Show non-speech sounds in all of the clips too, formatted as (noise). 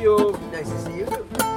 you. Nice to see you.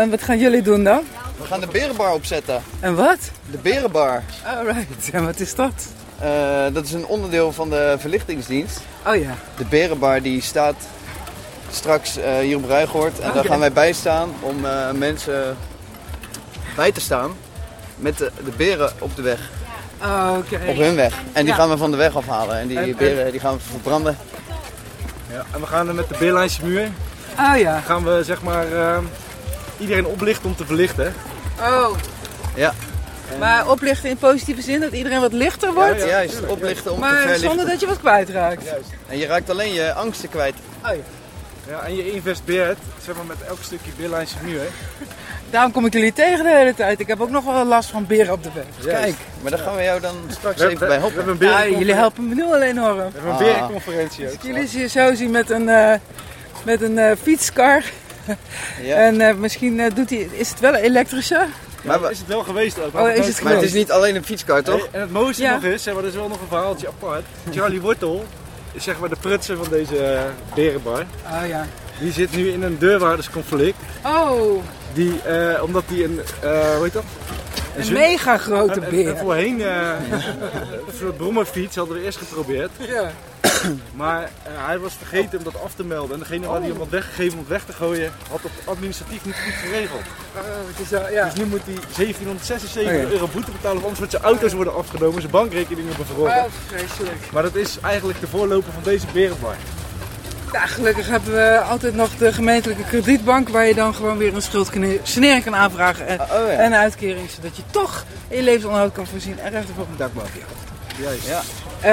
En wa- wa- wat gaan jullie doen dan? We gaan de berenbar opzetten. En wat? De berenbar. Alright, en wat is dat? Eh, dat is een onderdeel van de verlichtingsdienst. Oh ja. De berenbar die staat straks eh, hier op Ruigoord. En daar Oké. gaan wij bij staan om eh, mensen bij te staan met de, de beren op de weg. Oh, Oké. Op hun weg. En die Ja. gaan we van de weg afhalen. En die En- en- beren die gaan we verbranden. Ja, en we gaan er met de Beerlijnse muur Oh ja. gaan we zeg maar eh, iedereen oplichten om te verlichten. Oh. Ja. Maar oplichten in positieve zin, dat iedereen wat lichter wordt? Ja, juist, oplichten om te maar verlichten. zonder dat je wat kwijtraakt? En je raakt alleen je angsten kwijt. Oh ja. Ja, en je investeert zeg maar, met elk stukje Beerlijnse muur. Daarom kom ik jullie tegen de hele tijd. Ik heb ook nog wel last van beren op de weg. Kijk, maar daar gaan we jou dan straks We, even we- bij we helpen. hebben een Ja, berenconfer- jullie helpen me nu al enorm. we hebben een Ah. berenconferentie ook. Als ik jullie hier zo zien met een, eh, met een eh, fietskar. (laughs) Ja. En eh, misschien eh, doet hij, is het wel een elektrische? Maar, Maar is het wel geweest ook. Oh, is het maar het is niet alleen een fietskar, toch? Hey, en het mooiste Ja. nog is, zeg maar, dat is wel nog een verhaaltje apart. Charlie Wortel is zeg maar de prutser van deze eh, berenbar. Oh ja. Die zit nu in een deurwaardersconflict. Oh, Die, eh, omdat hij een, eh hoe heet dat? Een mega grote en- en- beer. en voorheen, eh (laughs) een soort brommerfiets hadden we eerst geprobeerd. Ja. Maar eh, hij was vergeten om dat af te melden. En degene waar hij hem had weggegeven om het weg te gooien, had het administratief niet goed geregeld. Oh, het wel- ja. Dus nu moet hij 1776 Oh ja. euro boete betalen, of anders wordt zijn auto's worden afgenomen, zijn bankrekeningen bevroren. Oh, vreselijk. Maar dat is eigenlijk de voorloper van deze berenbar. Ja, gelukkig hebben we altijd nog de gemeentelijke kredietbank waar je dan gewoon weer een schuldsanering kan aanvragen en, Oh ja. en een uitkering, zodat je toch in je levensonderhoud kan voorzien en recht op een dak boven je hoofd. Juist. Ja.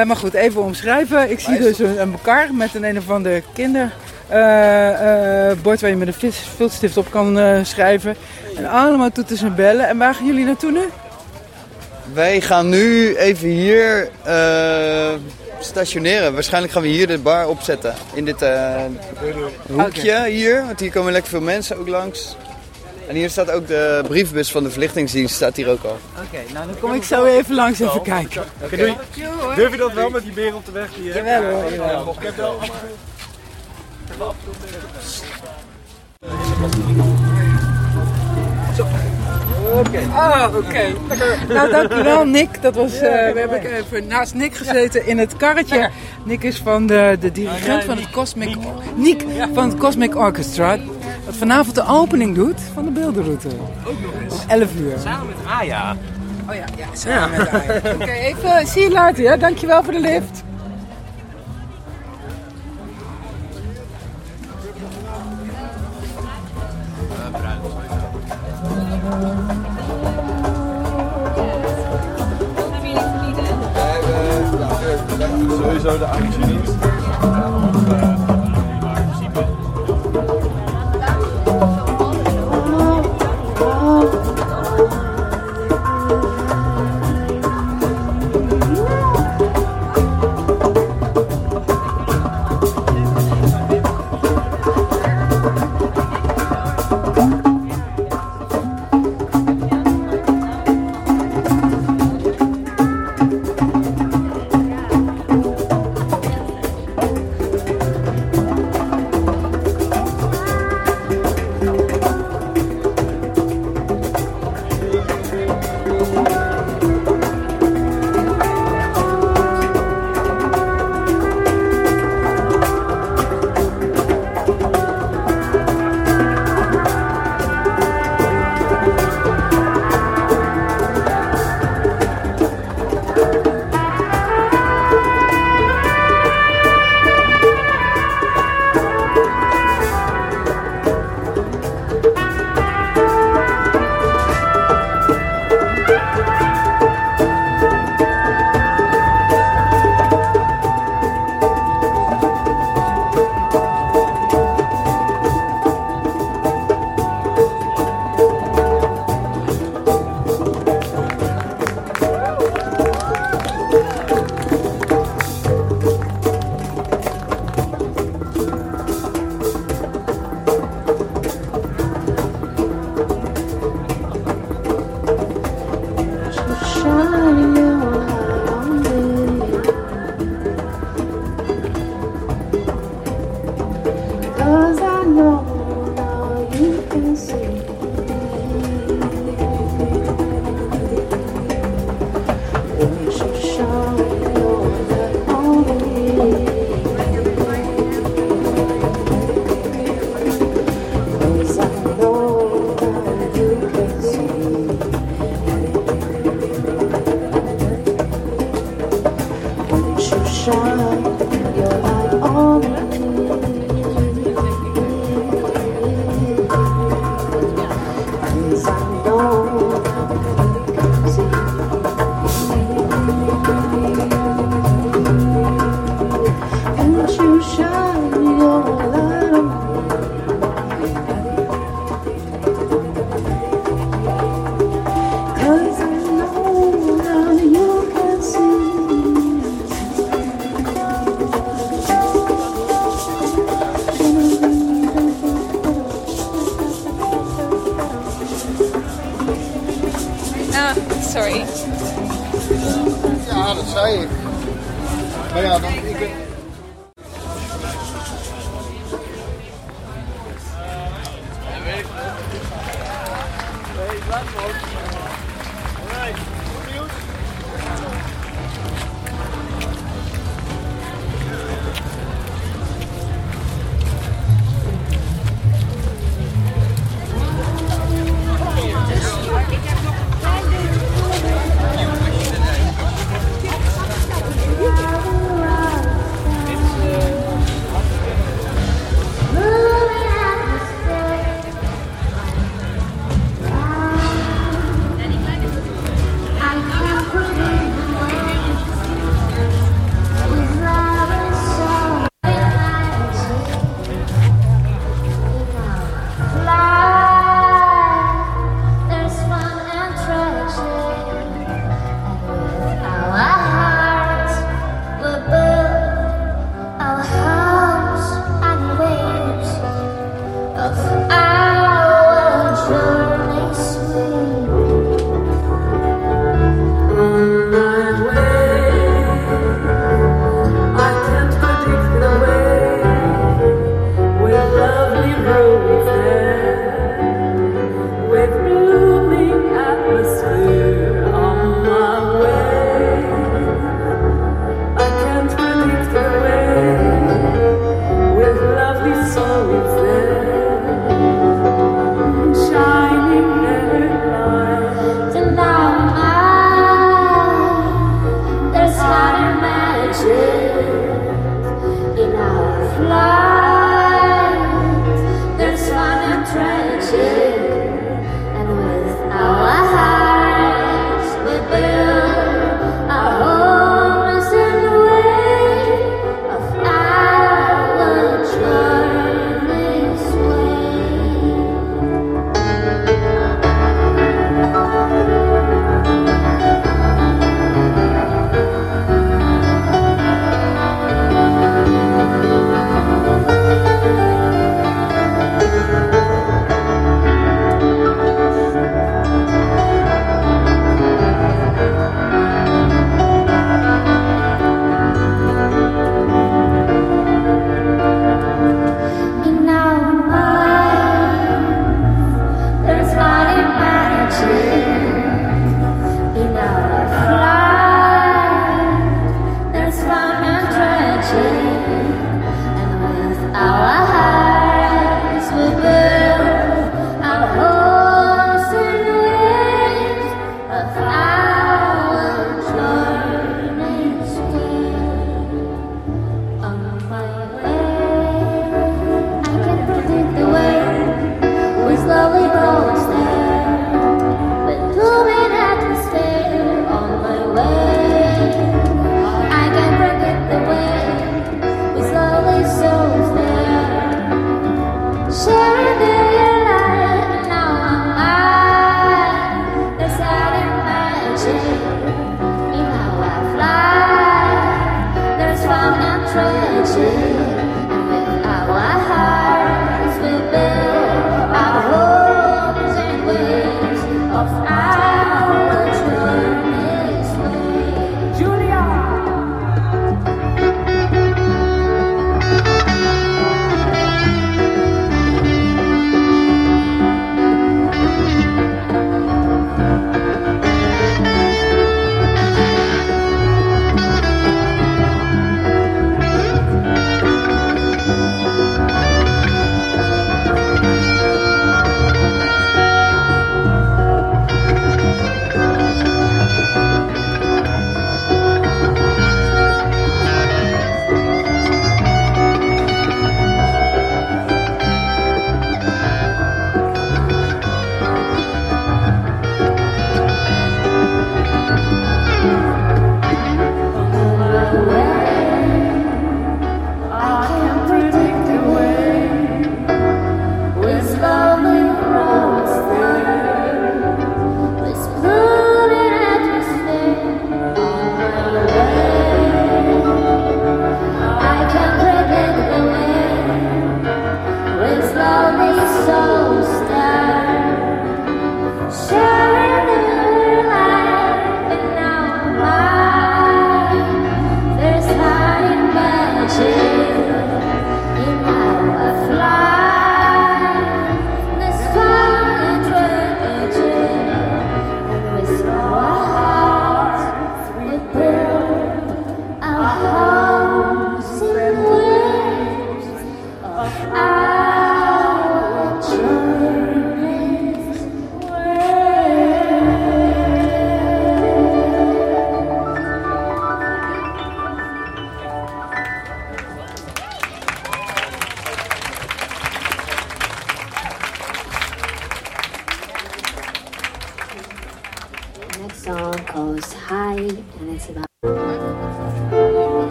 Eh, maar goed, even omschrijven. Ik zie dus een, een elkaar met een een of ander kinder. eh, eh, waar je met een vis- viltstift op kan eh, schrijven. En allemaal toeters en bellen. En waar gaan jullie naartoe nu? Wij gaan nu even hier eh, stationeren. Waarschijnlijk gaan we hier de bar opzetten. In dit eh, hoekje hier. Want hier komen lekker veel mensen ook langs. En hier staat ook de briefbus van de verlichtingsdienst. Staat hier ook al. Oké, nou dan kom ik zo even langs even kijken. Oké, doei. Durf je dat wel met die beren op de weg? Die, hè? Jawel hoor, jawel. Ik heb wel Ah, oké. Nou, dankjewel Nick. Dat was, eh, we hebben even naast Nick gezeten in het karretje. Nick is van de, de dirigent van het Cosmic... Nick van het Cosmic Orchestra. Dat vanavond de opening doet van de beeldenroute. Ook nog eens. Om 11 uur. Samen met Aya. Oh ja, ja samen met haar. Oké, even, zie je later? Dankjewel voor de lift. are the opportunities.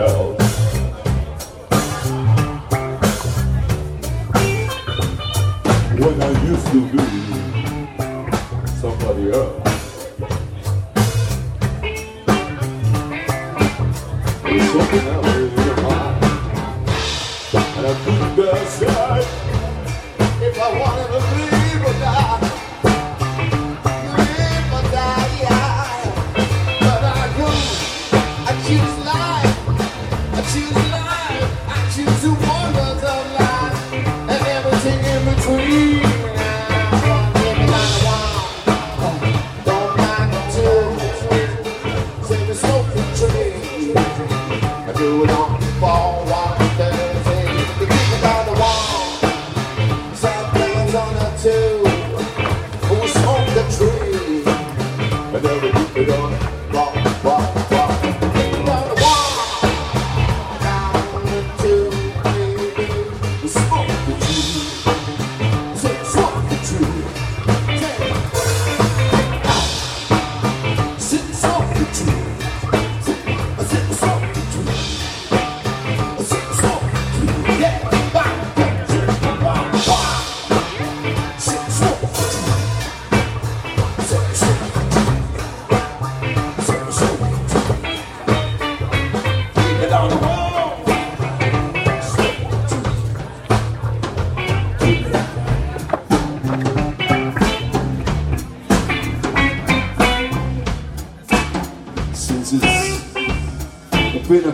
go.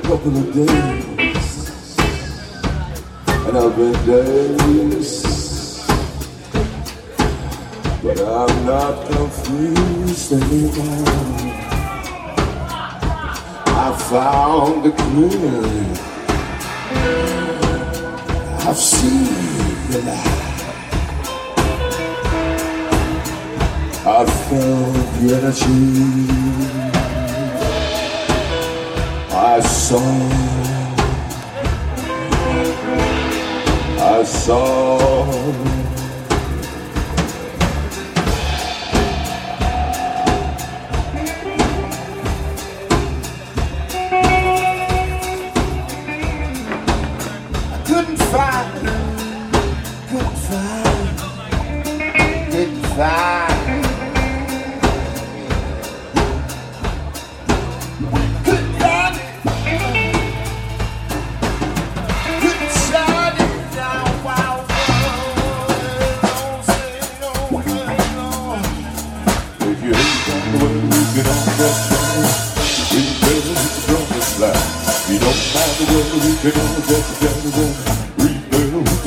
Couple of days, and I've been days, but I'm not confused anymore. I found the clear. I've seen the light. I felt the energy. song. I saw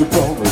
o bom.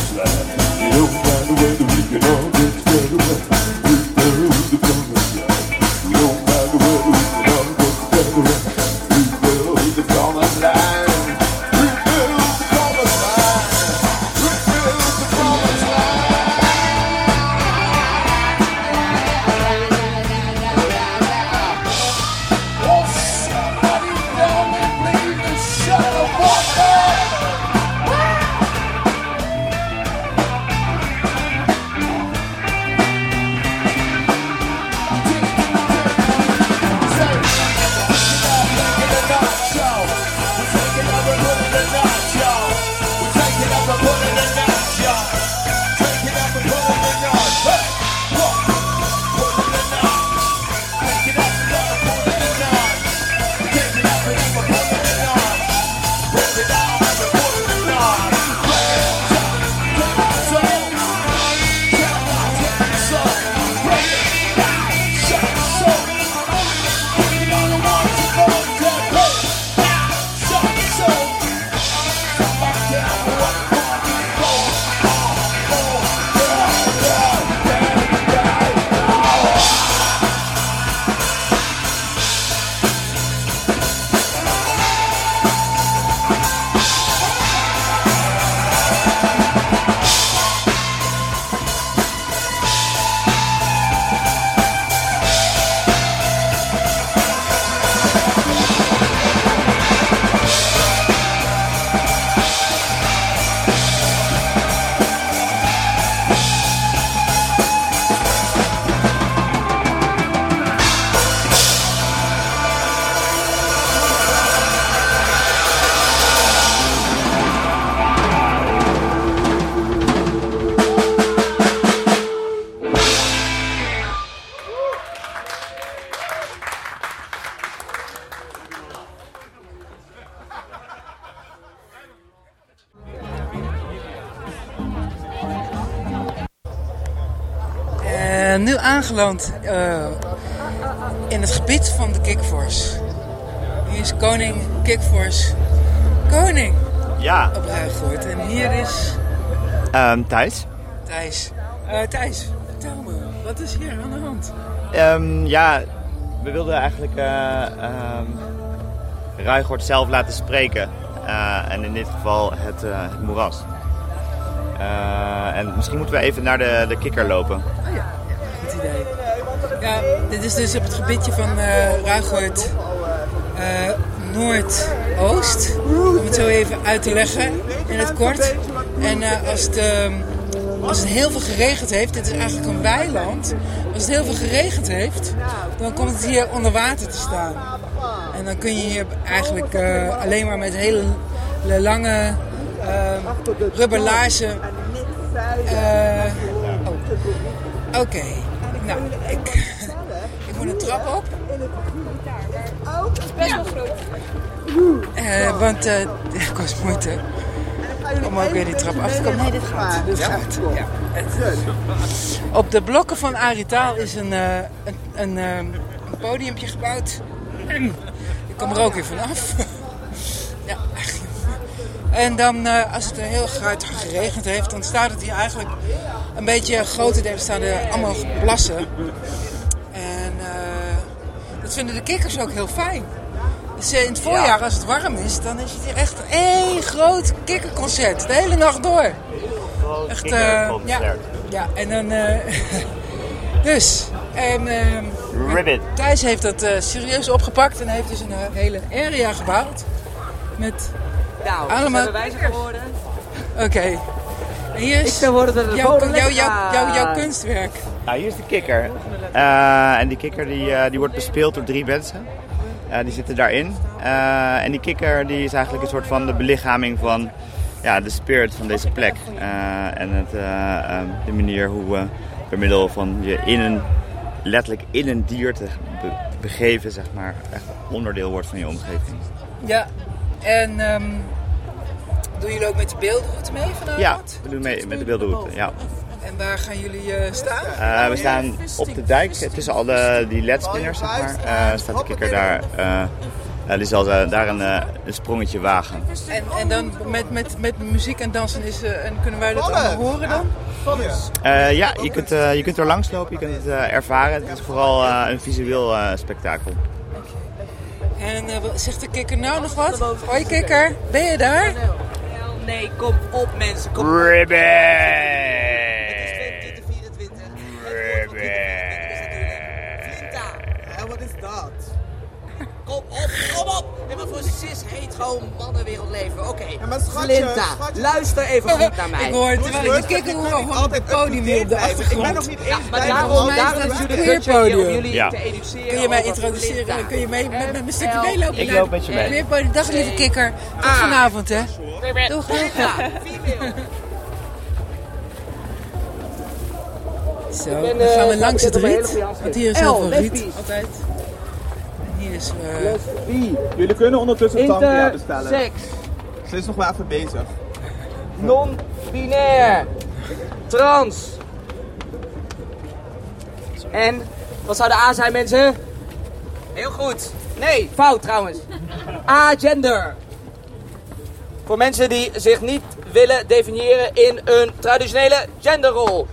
Eh, in het gebied van de Kickforce. Hier is koning Kickforce. Koning Ja, op Ruigoord. En hier is ehm, Thijs. Thijs. Eh, Thijs, vertel me, wat is hier aan de hand? Ehm, ja, we wilden eigenlijk Ruigoord zelf laten spreken. En in dit geval het, het moeras. En misschien moeten we even naar de, de kikker lopen. Dit is dus op het gebiedje van eh Ruigoord eh, Noordoost. Om het zo even uit te leggen in het kort. En eh, als, het, ehm, als het heel veel geregend heeft, dit is eigenlijk een weiland. Als het heel veel geregend heeft, dan komt het hier onder water te staan. En dan kun je hier eigenlijk alleen maar met hele lange ehm rubberlaarzen oh. Oké, nou, ik, moet een trap op. Best wel groot. Eh, want eh het kost moeite. Om ook weer die trap af te komen. Nee, dit gaat. Dit gaat. Ja. Het- Op de blokken van Aritaal is een, eh, een, een, eh, een podiumpje gebouwd. Ik kom er ook weer vanaf. (laughs) ja. En dan, eh, als het heel hard geregend heeft, dan staat het hier eigenlijk een beetje grote delen staan er allemaal plassen. Vinden de kikkers ook heel fijn. Dus in het voorjaar, als het warm is, dan is het hier echt één groot kikkerconcert. De hele nacht door. Echt, eh, ja, ja, en dan... eh, (laughs) dus, en... ehm, Ribbit. Thijs heeft dat eh, serieus opgepakt en heeft dus een hele area gebouwd. Met Nou, allemaal... wijzer geworden? Oké. Hier is Ik zou worden dat het jouw, jouw, jouw, jouw, jouw gaat. kunstwerk. Nou, hier is de kikker. Eh, en die kikker die, eh, die wordt bespeeld door drie mensen. Eh, die zitten daarin. En die kikker die is eigenlijk een soort van de belichaming van ja, de spirit van deze plek. En het, eh, eh, de manier hoe we door middel van je in een, letterlijk in een dier te be- begeven, zeg maar, echt onderdeel wordt van je omgeving. Ja. En ehm doen jullie ook met de beeldroute mee vanavond? Ja, we doen mee met de beeldroute. Ja. En waar gaan jullie eh, staan? Eh, we staan op de dijk tussen alle die ledspinners, zeg maar. Eh, staat de kikker daar. die zal daar een, een sprongetje wagen. En, en dan met, met, met muziek en dansen is, en kunnen wij dat allemaal horen dan? Eh, ja, je kunt, eh, je kunt er langslopen, je kunt het eh, ervaren. Het is vooral eh, een visueel eh, spektakel. En zegt de kikker nou nog wat? Hoi kikker, ben je daar? Nee, kom op mensen, kom op. Ribbit! 2024. En wat is dat? Kom op, kom op! En wat voor cis heet gewoon mannenwereld leven. Oké, schatje, Flinta, schatje. luister even goed naar mij. Ik hoor, terwijl ik de kikker hoor, gewoon op het podium op de Ik ben achtergrond. nog niet eens Ja, maar daarom, daarom is het budget om jullie Ja. te educeren Kun je mij introduceren? Flinta. Kun je mee met, met een stukje meelopen? Ik loop met je mee. Podium, dag lieve kikker. Tot vanavond hè. Doeg, doeg. Flinta, Zo, ben, dan gaan we eh, langs het riet. Want hier is heel veel riet. Altijd. En hier is... eh, Lesbie, Jullie kunnen ondertussen Tankja bestellen. intersex, Ze is nog wel even bezig. non-binair, trans. En, wat zou de A zijn mensen? Heel goed. Nee, fout trouwens. Agender. Voor mensen die zich niet willen definiëren in een traditionele genderrol.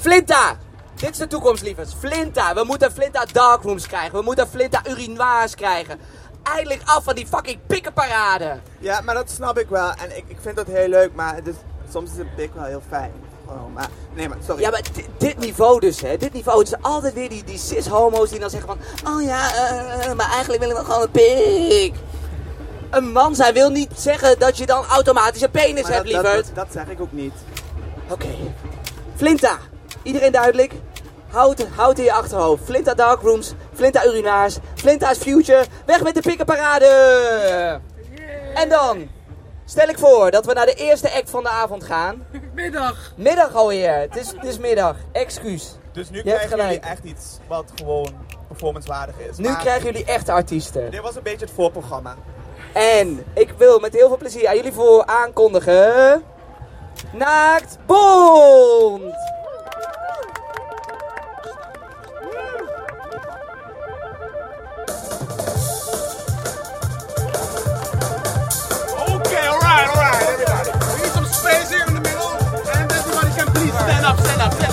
Flinta. Dit is de toekomst, lievers. Flinta. We moeten Flinta darkrooms krijgen. We moeten Flinta urinoirs krijgen. Eindelijk af van die fucking pikkenparade. Ja, maar dat snap ik wel. En ik, ik vind dat heel leuk, maar het is, soms is een pik wel heel fijn. Gewoon, maar, nee, maar sorry. Ja, maar dit, niveau dus, hè. Dit niveau. Het is altijd weer die, die cis-homo's die dan zeggen van... Oh ja, eh, maar eigenlijk wil ik nog gewoon een pik. Een man zijn wil niet zeggen dat je dan automatisch een penis Maar hebt, dat, lieverd. dat, dat zeg ik ook niet. Oké. Flinta. Iedereen duidelijk? Houd, houd in je achterhoofd. Flinta Darkrooms, Flinta Urinaars, Flinta's Future. Weg met de pikkenparade! En dan stel ik voor dat we naar de eerste act van de avond gaan. (laughs) Middag. Middag alweer. Het is, het is middag. Excuus. Dus nu Je krijgen jullie echt iets wat gewoon performancewaardig is. Nu Maar krijgen jullie echte artiesten. Dit was een beetje het voorprogramma. En ik wil met heel veel plezier aan jullie voor aankondigen... Naakt Bond! Okay, alright, alright, everybody. We need some space here in the middle, and everybody can please stand up, stand up. stand up.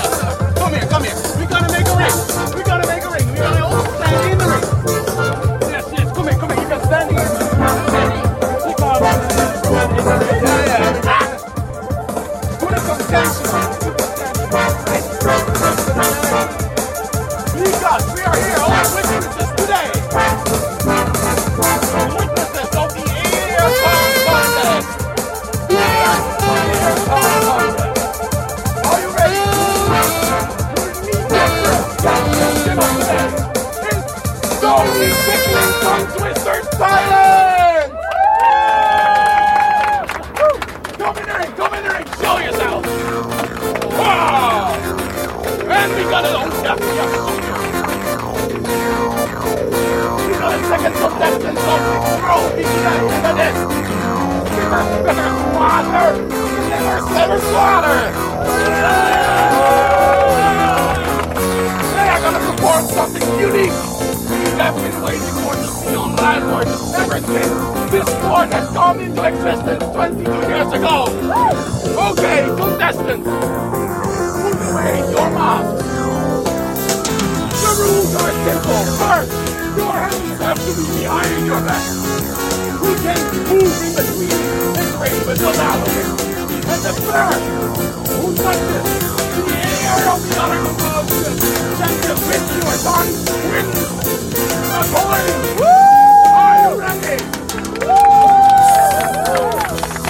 that the going to perform something unique. I've been waiting for to see online Lord ever this Lord has come into existence 22 years ago. Okay, contestants, put away your mouth. The rules are simple. First, behind your back. Who can move in between this ring with without it? And the third, who touches the air of the other commotion, sends the the. Are you ready?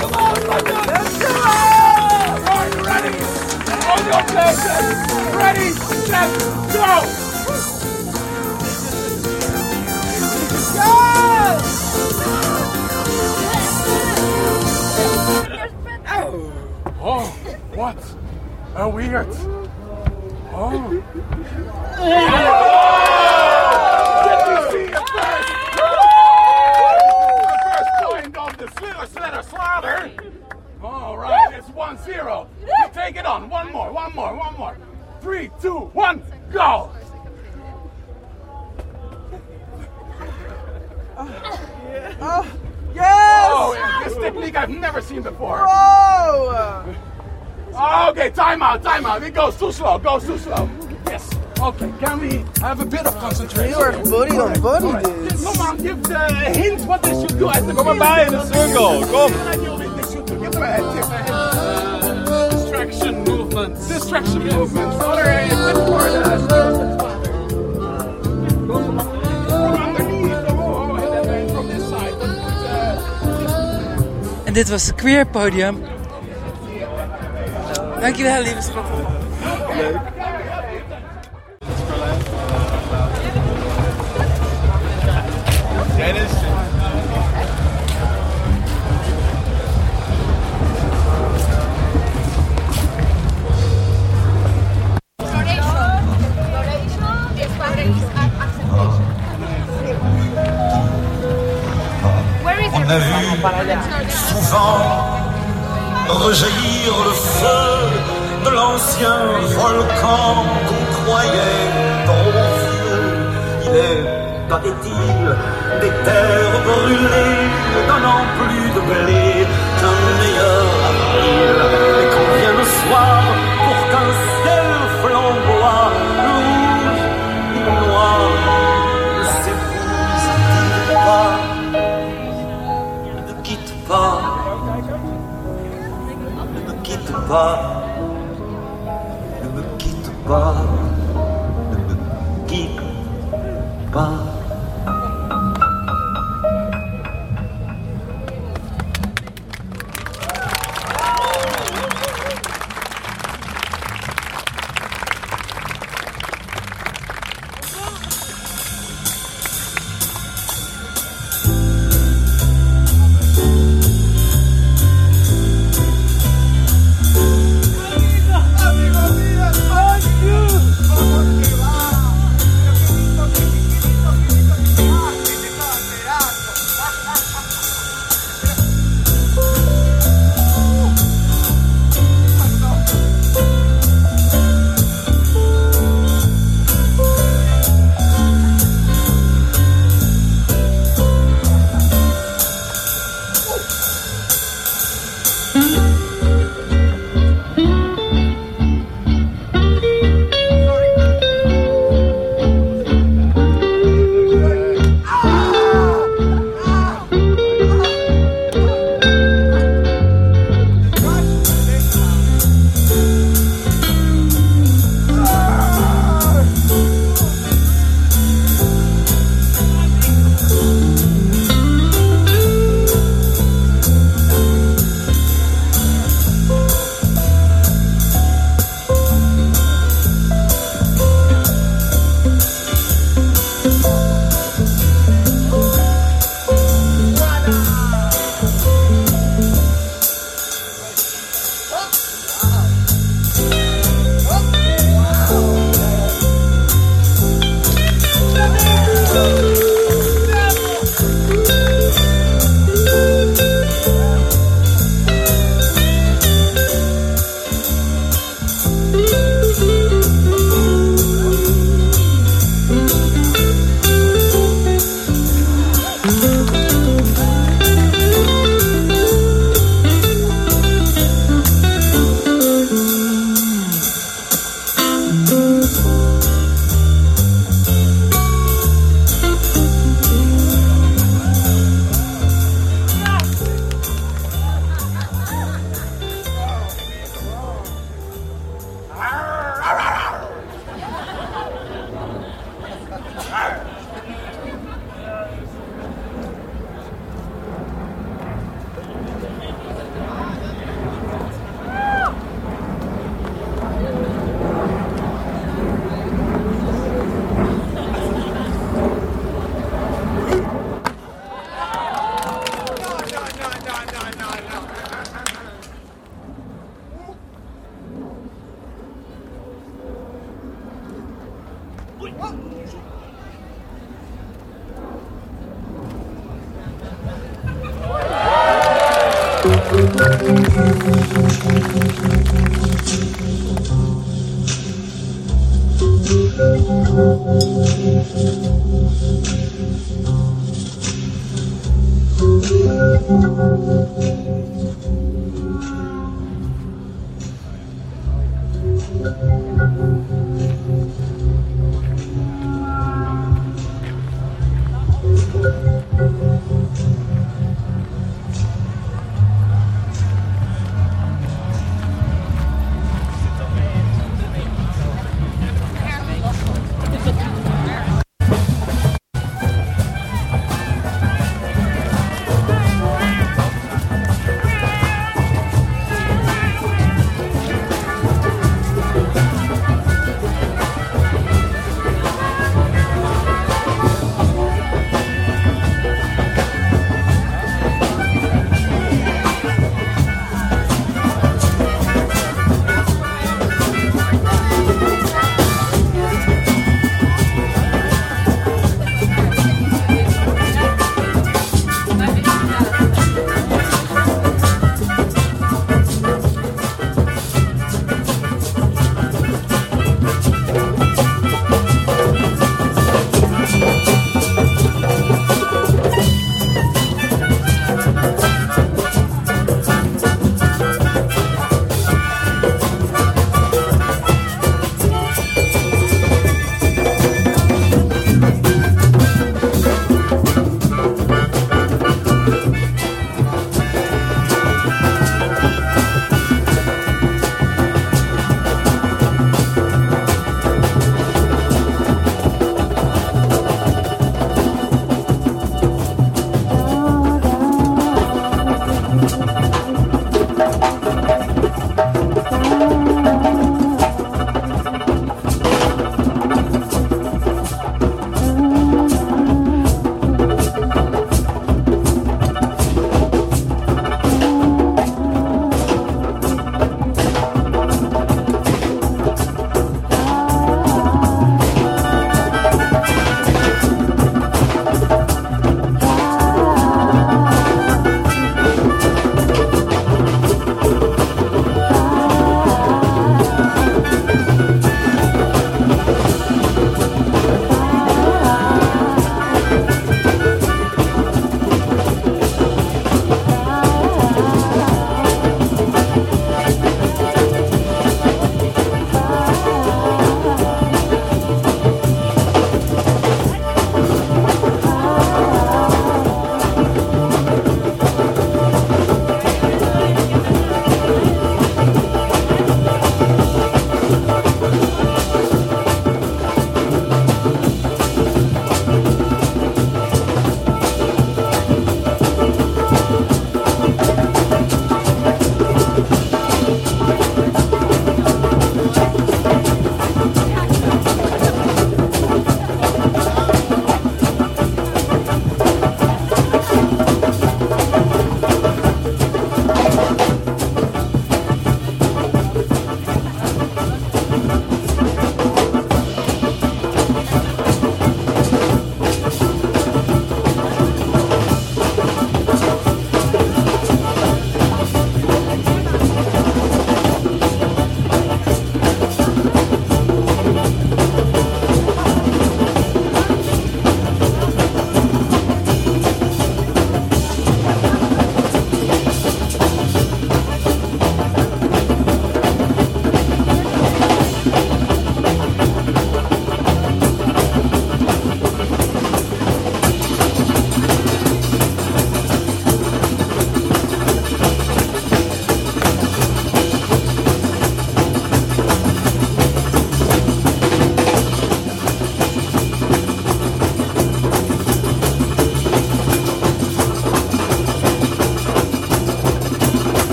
Come on! Let's! Are you ready? On your! Ready, set, A weird. Oh. oh. Too slow, goes too slow. Yes. Okay, can we have a bit of concentration? You are body on body, dude. Come on, give the hint what they should do at the Kom maar bij in de cirkel, kom. They should do. Give them a distraction movement. Distraction movement. What are you fit for the Go. Oh, uh, En dit was het Queer Podium. Dankjewel, lieve schat.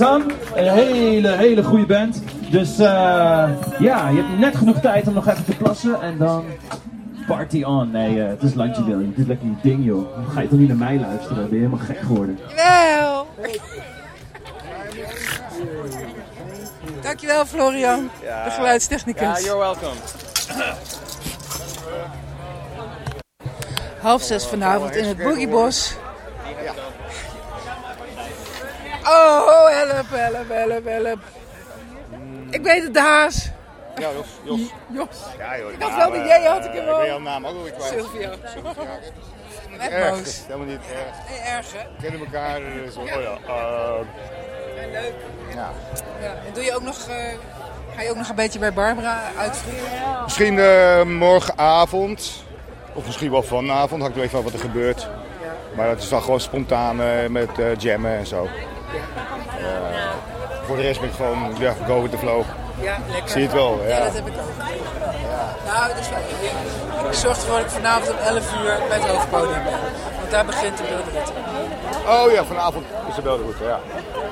Puxazan. Een hele, hele goede band. Dus eh, ja, je hebt net genoeg tijd om nog even te plassen en dan party on. Nee, eh, het is landje William. Het is lekker je ding joh. Dan ga je toch niet naar mij luisteren? Ben je helemaal gek geworden? Jawel. Dankjewel Florian, de geluidstechnicus. Ja, you're welcome. Half zes vanavond in het Boogiebos. Oh, help, help, help, help. Ik weet het, de haas. Ja, Jos. Jos. (laughs) Jos. Ja, joh. Ik had wel de J, had ik hem wel. Ik ben jouw naam ook alweer kwijt. Sylvia. Erg, boos. helemaal niet erg. Nee, erg hè? We kennen elkaar. eh, oh ja. eh, Leuk. ja. Ja, en doe je ook nog, eh, ga je ook nog een beetje bij Barbara uitvliegen? Misschien eh, morgenavond. Of misschien wel vanavond. Hangt er even af wat er gebeurt. Maar het is dan gewoon spontaan eh, met eh, jammen en zo. Eh, voor de rest ben ik gewoon ja, go with the flow. Ja, lekker. Zie je het wel, ja. dat heb ik ook. Nou, dat is wel ik, ik zorg ervoor dat ik vanavond om 11 uur bij het hoofdpodium ben. Want daar begint de rit. Oh ja, vanavond is de belderoute, ja.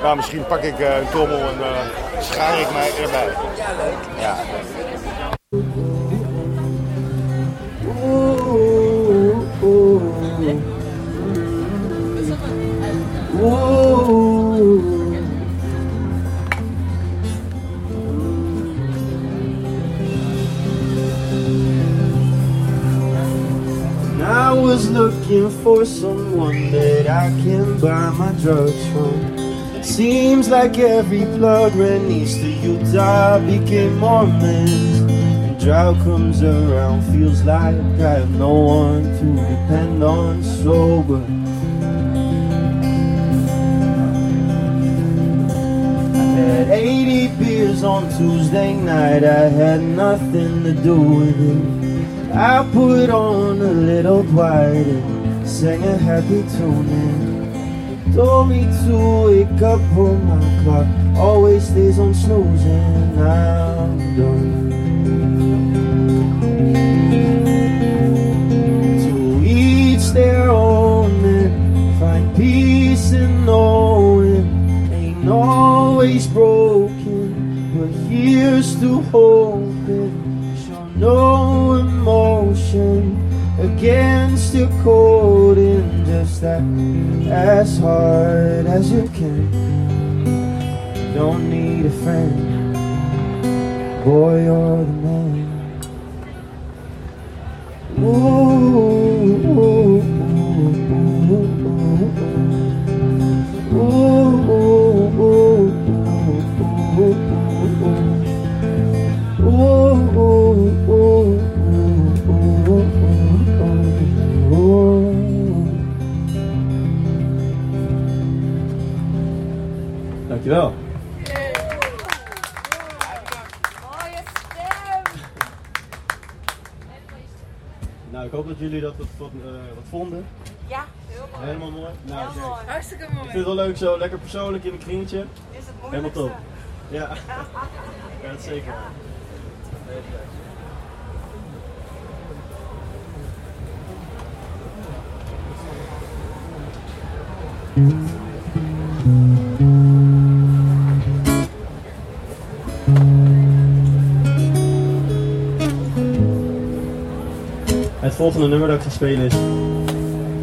Nou, misschien pak ik eh, een trommel en eh, schaar ik mij erbij. Ja, leuk. Ja. Was looking for someone that I can buy my drugs from. Seems like every plug ran east to Utah became Mormons. And drought comes around, feels like I have no one to depend on sober. I had 80 beers on Tuesday night, I had nothing to do with it. I put on a little Dwight and sang a happy tune. And told me to wake up on my clock. Always stays on snooze and I'm done. To each their own and find peace in knowing ain't always broken, but here's to hoping show no emotion against the cold and just that as hard as you can. Don't need a friend, boy, you're the man. Eh, wat vonden. Ja, heel mooi. Helemaal mooi. Nou, Heel mooi. Hartstikke mooi. Ik vind het wel leuk zo, lekker persoonlijk in een kringetje. Is het Helemaal top. Ja, (laughs) ja dat zeker. Het volgende nummer dat ik ga spelen is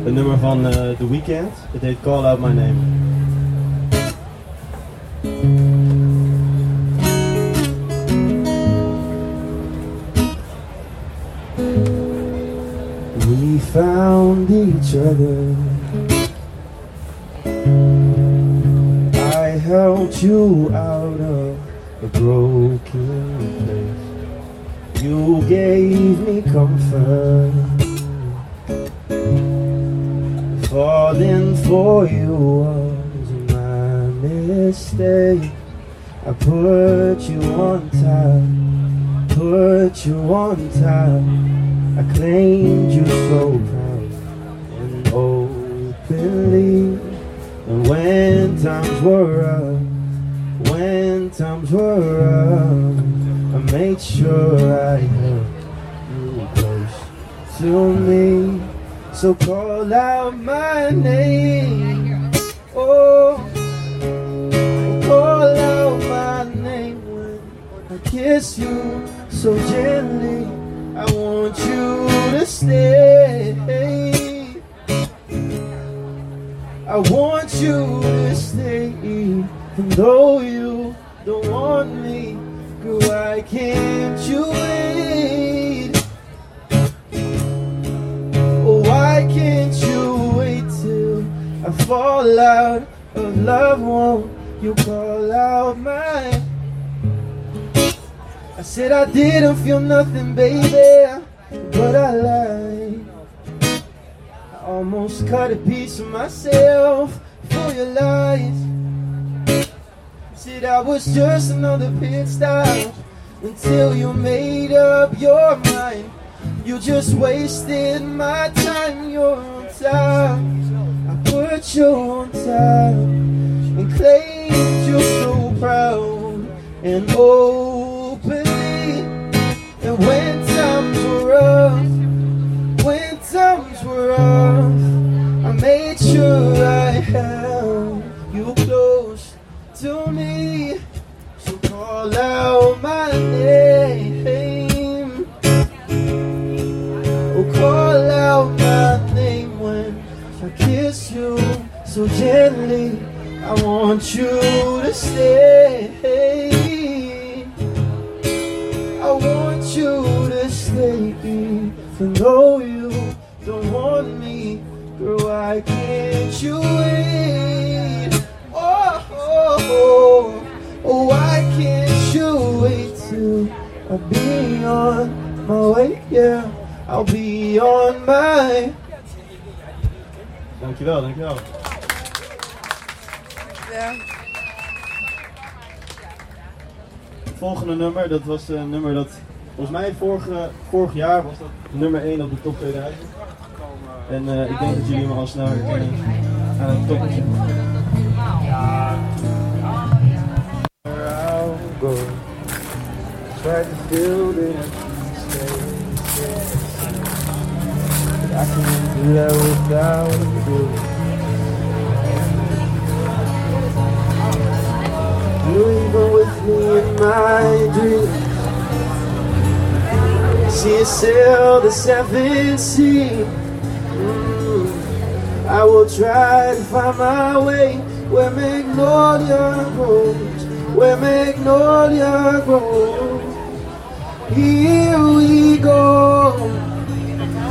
een nummer van eh, The Weeknd. Het heet Call Out My Name. We found each other. I helped you out of a broken place. You gave me comfort. Falling for you was my mistake. I put you on top, put you on top. I claimed you so proud and openly. And when times were rough, when times were rough, I made sure I held you close to me. So call out my name. Oh, call out my name when I kiss you so gently. I want you to stay. I want you to stay, And though you don't want me. Girl, why can't you wait? Can't you wait till I fall out of love? Won't you call out my? I said I didn't feel nothing, baby, but I lied. I almost cut a piece of myself for your lies. Said I was just another pit stop until you made up your mind. You just wasted my time, you're top. I put you on top and claimed you're so proud and openly. And when times were rough, when times were rough, I made sure I held you close to me. So call out you so gently. I want you to stay. I want you to stay, even though you don't want me. Girl, why can't you wait? Oh, oh, oh, oh, why can't you wait till I'll be on my way? Yeah, I'll be on my. Dankjewel, dankjewel. Het volgende nummer, dat was een nummer dat volgens mij vorige, vorig jaar was dat nummer 1 op de top 2000. En eh, ik denk dat jullie hem al snel herkennen aan het. I'll go. Try to feel the empty space. I can't do that without you. You even with me in my dreams. See you sail the seven seas. Mm. I will try to find my way where magnolia grows, where magnolia grows. Here we go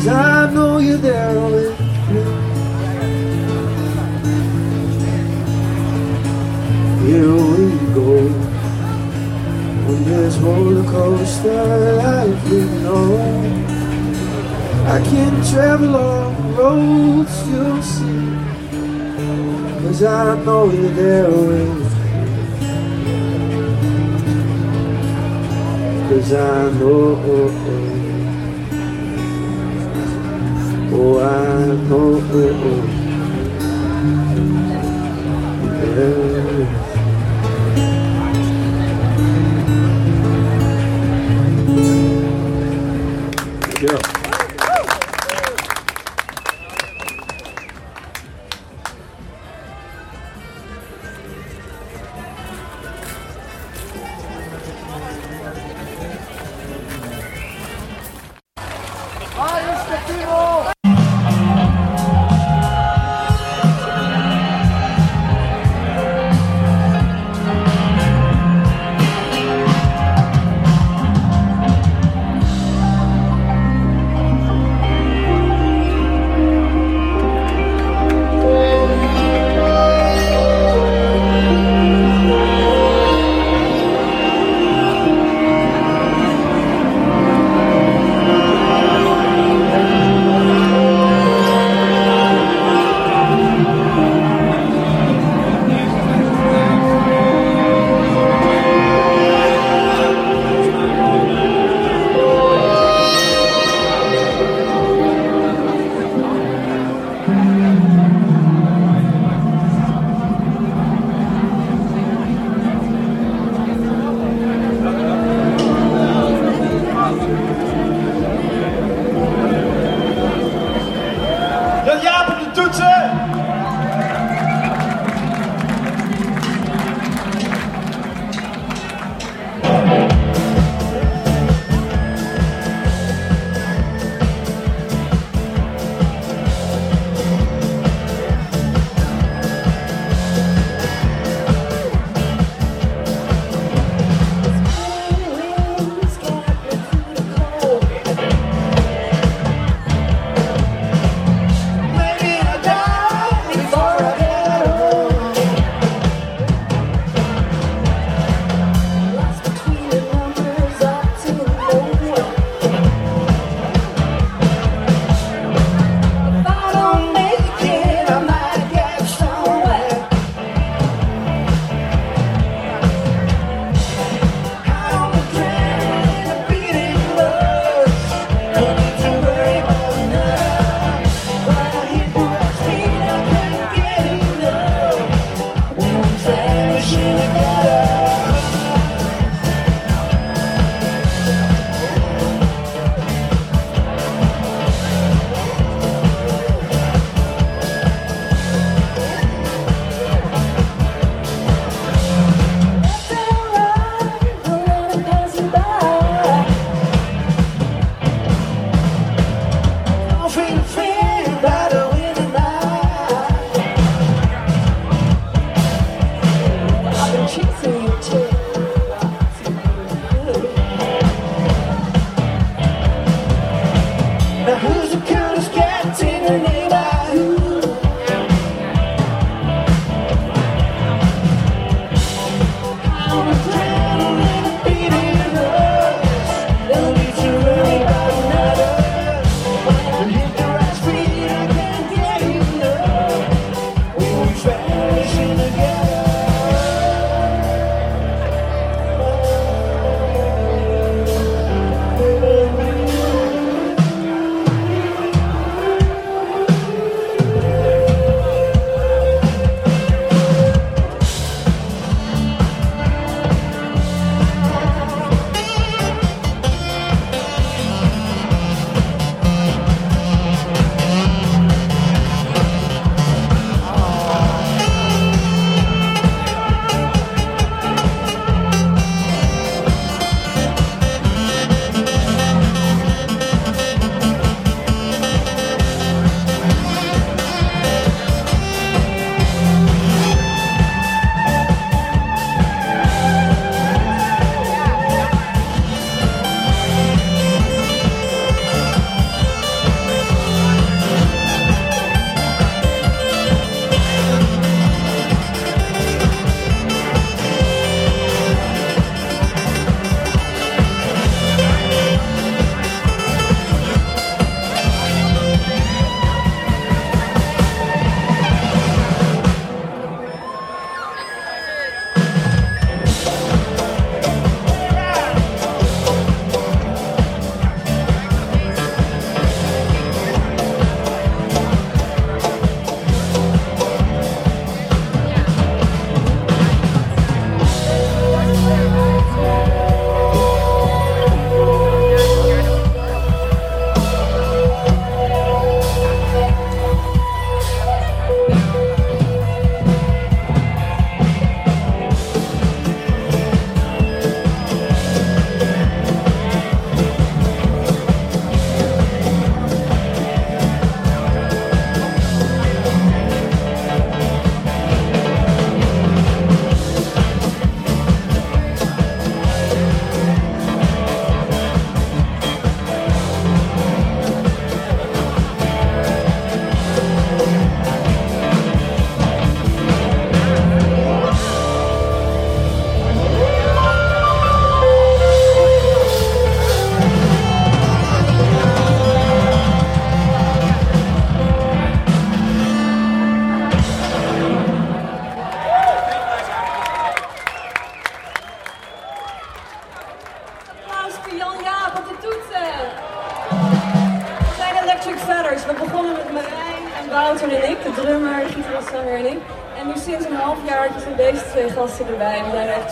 Cause I know you're there with me. Here we go. On this roller coaster life we know. I can travel the roads you see. Cause I know you're there with me. Cause I know, oh, oh. Oh, I hope it will.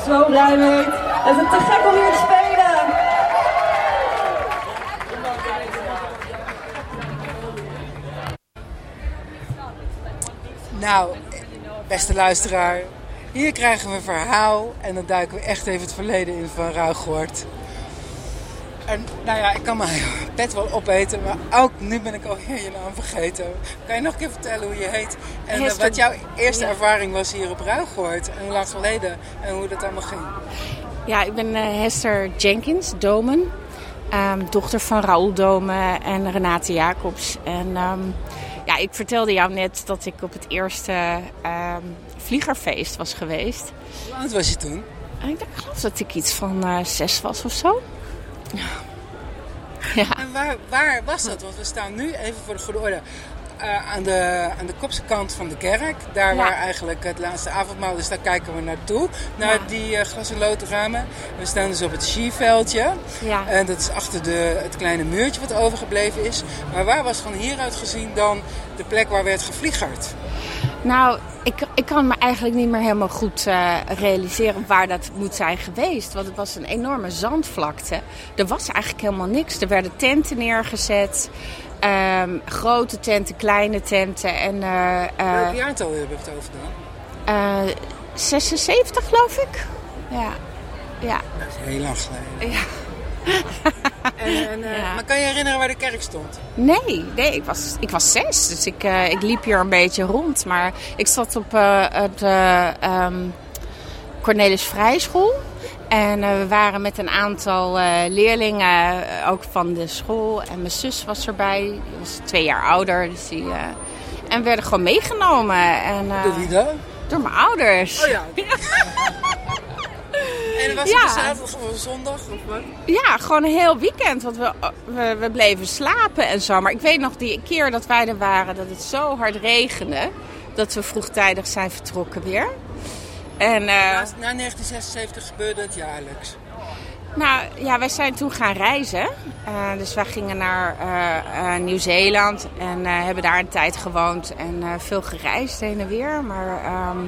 Zo blij mee. Het is te gek om hier te spelen. Nou, beste luisteraar, hier krijgen we een verhaal en dan duiken we echt even het verleden in van Ruigoort. En nou ja, ik kan mijn (laughs) pet wel opeten, maar ook nu ben ik alweer je naam vergeten. Kan je nog een keer vertellen hoe je heet en eh, Hester. wat jouw eerste Ja. ervaring was hier op Ruigoort en hoe lang geleden en hoe dat allemaal ging? Ja, ik ben eh, Hester Jenkins, Domen. Ehm, dochter van Raoul Domen en Renate Jacobs. En ehm, ja, ik vertelde jou net dat ik op het eerste ehm, vliegerfeest was geweest. Hoe oud was je toen? En ik dacht, ik geloof dat ik iets van eh, zes was of zo. Ja. En waar, waar was dat? Want we staan nu even voor de goede orde eh, aan, de, aan de kopse kant van de kerk. Daar Ja. waar eigenlijk het laatste avondmaal is, daar kijken we naartoe. Naar Ja. die eh, glas- en loodramen. We staan dus op het skiveldje. Ja. En dat is achter de, het kleine muurtje wat overgebleven is. Maar waar was van hieruit gezien dan de plek waar werd gevliegerd? Nou, ik, ik kan me eigenlijk niet meer helemaal goed eh, realiseren waar dat moet zijn geweest. Want het was een enorme zandvlakte. Er was eigenlijk helemaal niks. Er werden tenten neergezet. Ehm, grote tenten, kleine tenten. En, eh, Welk jaartal hebben we het over dan? eh, 76 geloof ik. Ja. Ja. Dat is heel lang geleden. Ja. (laughs) (laughs) En, en, eh, Maar kan je herinneren waar de kerk stond? Nee, nee ik, was, ik was zes. Dus ik, eh, ik liep hier een beetje rond. Maar ik zat op het eh, ehm, Cornelis Vrijschool. En we waren met een aantal leerlingen, ook van de school. En mijn zus was erbij. Die was twee jaar ouder. Dus die, en we werden gewoon meegenomen. En, Door wie dan? Door mijn ouders. Oh ja. (laughs) En was Ja. het een zaterdag of zondag? Of wat? Ja, gewoon een heel weekend. Want we, we, we bleven slapen en zo. Maar ik weet nog die keer dat wij er waren, dat het zo hard regende. Dat we vroegtijdig zijn vertrokken weer. En eh, Na, na 1976 gebeurde het jaarlijks. nou ja, wij zijn toen gaan reizen. Eh, dus wij gingen naar eh, Nieuw-Zeeland en hebben daar een tijd gewoond. En veel gereisd heen en weer. Maar ehm,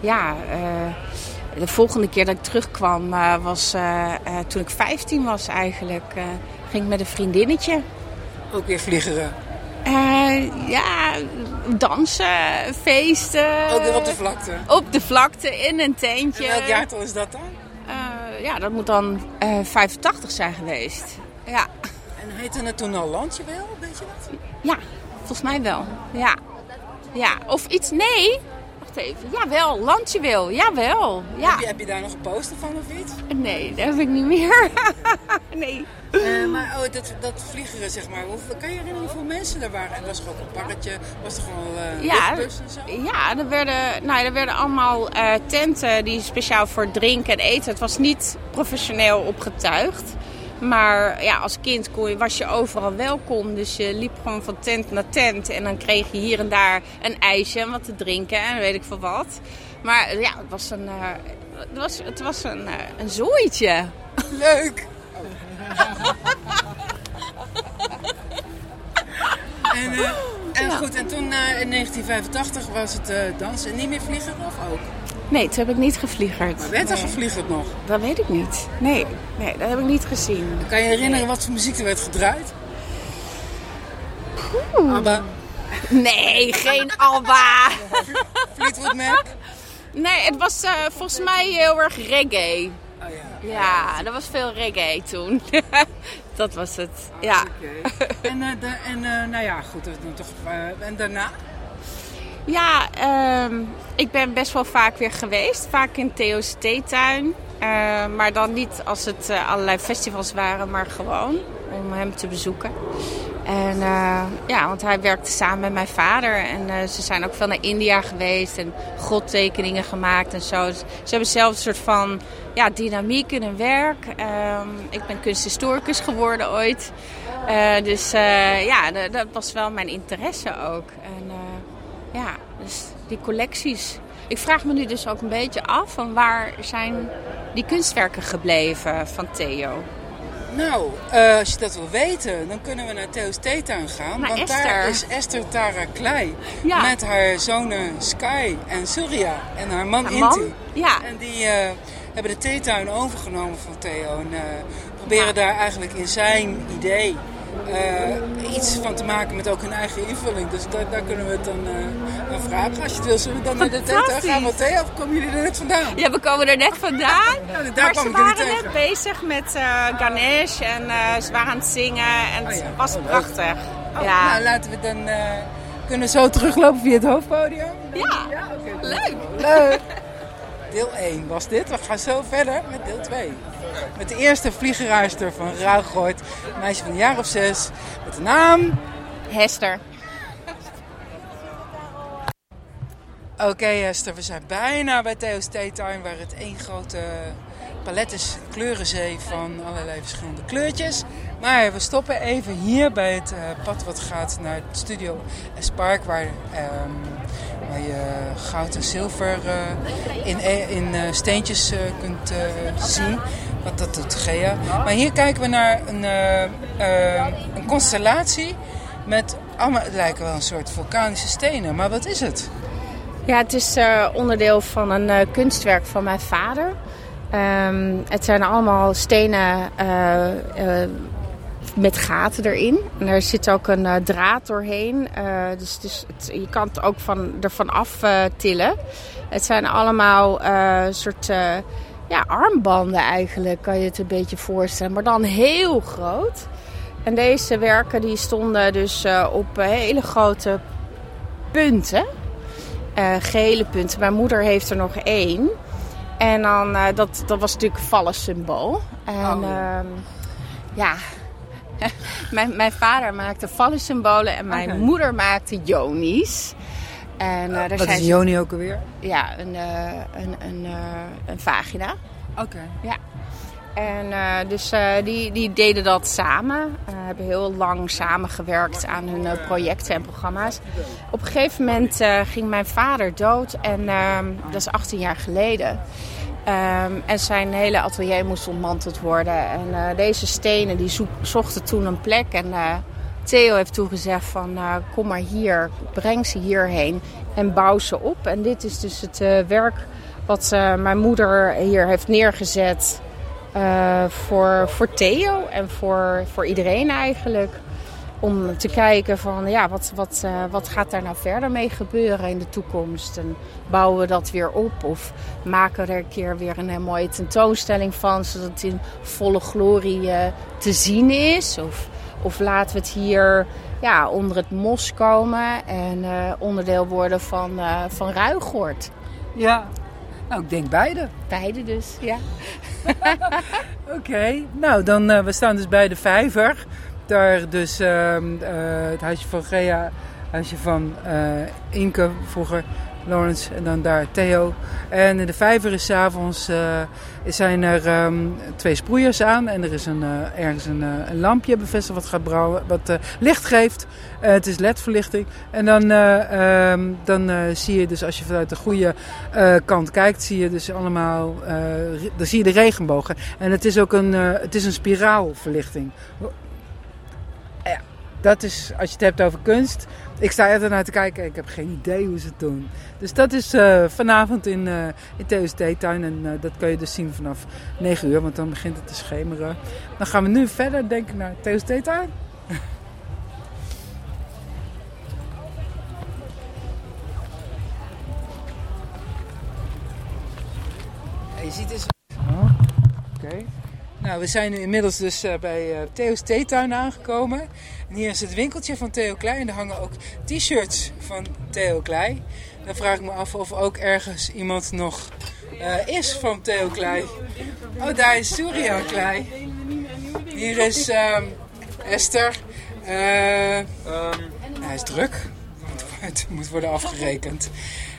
ja, de volgende keer dat ik terugkwam eh, was eh, eh, toen ik 15 was eigenlijk. ging ik met een vriendinnetje. Ook weer vliegeren. Ja, dansen, feesten. Ook weer op de vlakte. Op de vlakte, in een tentje. En welk jaartal is dat dan? Ja, dat moet dan eh 85 zijn geweest. Ja. En heette het toen al Landje wel? Weet je dat? ja, volgens mij wel. Ja. ja. Of iets, nee. Wacht even. Jawel, landje wil. Jawel. Ja. Heb, je, heb je daar nog een poster van of iets? Nee, dat heb ik niet meer. (laughs) nee. Eh, maar oh, dat, dat vliegeren, zeg maar. Hoeveel, kan je herinneren hoeveel mensen er waren? En was er ook een parketje? Was er gewoon eh Ja, en zo? ja er, werden, nou, er werden allemaal eh, tenten die speciaal voor drinken en eten. Het was niet professioneel opgetuigd. Maar ja, als kind kon je, was je overal welkom. Dus je liep gewoon van tent naar tent. En dan kreeg je hier en daar een ijsje en wat te drinken en weet ik veel wat. Maar ja, het was een, eh, het was, het was een, eh, een zooitje. Leuk! En, eh, en Ja. goed, en toen in 1985 was het dansen en niet meer vliegen of ook? Nee, toen heb ik niet gevliegerd. Maar werd er Nee. gevliegerd nog? Dat weet ik niet. Nee, nee, dat heb ik niet gezien. Kan je herinneren wat voor muziek er werd gedraaid? Oeh. ABBA? Nee, geen Alba. (laughs) Fleetwood Mac? Nee, het was eh, volgens mij heel erg reggae. Oh ja. Ja, dat was veel reggae toen. (laughs) dat was het, ja. En, eh, de, en eh, nou ja, goed. toch, en daarna? Ja, ehm, ik ben best wel vaak weer geweest. Vaak in Theo's theetuin. Eh, maar dan niet als het eh, allerlei festivals waren, maar gewoon om hem te bezoeken. En eh, ja, want hij werkte samen met mijn vader. En eh, ze zijn ook veel naar India geweest en godtekeningen gemaakt en zo. Ze hebben zelf een soort van ja, dynamiek in hun werk. Ehm, ik ben kunsthistoricus geworden ooit. Dus ja, dat, was wel mijn interesse ook. En ja, dus die collecties. Ik vraag me nu dus ook een beetje af van waar zijn die kunstwerken gebleven van Theo? Nou, eh, als je dat wil weten, dan kunnen we naar Theo's Theetuin gaan. Want Esther. daar is Esther Tara Klei. Ja. Met haar zonen Sky en Surya. En haar man Haar Inti. Ja. En die eh, hebben de theetuin overgenomen van Theo. En eh, proberen daar eigenlijk in zijn idee eh, iets van te maken met ook hun eigen invulling. Dus daar, daar kunnen we het dan uh, aan vragen. Als je het wil, zullen we dan naar de tent gaan? Want Thea, of komen jullie er net vandaan? Ja, we komen er net vandaan. daar maar ze waren net bezig met eh, Ganesh en eh, ze waren aan het zingen en het was prachtig. Oh, ja. Nou, laten we dan... eh, kunnen we zo teruglopen via het hoofdpodium? Ja, leuk. Leuk. Deel 1 was dit. We gaan zo verder met deel 2. Met de eerste vliegeraarster van. Een meisje van een jaar of zes. Met de naam... Hester. Oké Hester, we zijn bijna bij Theo's Theetime. Waar het één grote palet. Kleurenzee van allerlei verschillende kleurtjes. Maar we stoppen even hier bij het eh, pad wat gaat naar het studio Spark. Waar, ehm, waar je goud en zilver eh, in, in eh, steentjes eh, kunt zien. Want dat doet Gea. Maar hier kijken we naar een, eh, eh, een constellatie met allemaal, lijken wel een soort vulkanische stenen. Maar wat is het? Ja, het is onderdeel van een kunstwerk van mijn vader. Ehm, het zijn allemaal stenen eh, eh, met gaten erin. En er zit ook een eh, draad doorheen. Eh, dus het je kan het ook van, ervan af tillen. Het zijn allemaal soort ja, armbanden eigenlijk, kan je het een beetje voorstellen. Maar dan heel groot. En deze werken die stonden dus op hele grote punten. Gele punten. Mijn moeder heeft er nog één. En dan, eh, dat, dat was natuurlijk vallen symbool. En Oh, ja. ehm, ja, (laughs) mijn, mijn vader maakte vallen symbolen en mijn moeder maakte jonies. En, daar Wat zijn is joni ook alweer? Ja, een, eh, een, een, een vagina. Oké. Ja. En eh, dus eh, die, die deden dat samen. Eh, hebben heel lang samengewerkt aan hun projecten en programma's. Op een gegeven moment ging mijn vader dood. En ehm, dat is 18 jaar geleden. Ehm, en zijn hele atelier moest ontmanteld worden. En deze stenen die zochten toen een plek. En Theo heeft toen gezegd van kom maar hier, breng ze hierheen en bouw ze op. En dit is dus het werk wat mijn moeder hier heeft neergezet eh, voor, voor Theo en voor, voor iedereen eigenlijk. Om te kijken van ja, wat, wat, eh, wat gaat daar nou verder mee gebeuren in de toekomst? En bouwen we dat weer op? Of maken we er een keer weer een, eh, mooie tentoonstelling van, zodat het in volle glorie te zien is? Of, of laten we het hier ja, onder het mos komen en onderdeel worden van, van Ruigoord? Ja, nou ik denk beide. Beide dus, ja. (laughs) Oké, nou dan eh, we staan dus bij de vijver. Daar dus ehm, eh, het huisje van Gea, huisje van eh, Inke vroeger, Lawrence en dan daar Theo. En in de vijver is 's avonds eh, zijn er ehm, twee sproeiers aan en er is een, eh, ergens een, eh, een lampje bevestigd wat gaat brouwen, wat licht geeft. Het is ledverlichting. En dan, eh, ehm, dan zie je dus als je vanuit de goede kant kijkt, zie je dus allemaal, dan zie je de regenbogen. En het is ook een, het is een spiraalverlichting. Dat is, als je het hebt over kunst. Ik sta er naar te kijken en ik heb geen idee hoe ze het doen. Dus dat is eh, vanavond in, eh in Theo's Theetuin. En eh, dat kun je dus zien vanaf 9 uur, want dan begint het te schemeren. Dan gaan we nu verder, denk ik, naar. Ja, je ziet dus... Oh, Oké. Nou, we zijn nu inmiddels dus eh, bij eh, Theo's Theetuin aangekomen. En hier is het winkeltje van Theo Klei. En er hangen ook t-shirts van Theo Klei. Dan vraag ik me af of ook ergens iemand nog eh, is van Theo Klei. Oh, daar is Surya Klei. Hier is ehm, Esther. Hij is druk. Het moet worden afgerekend.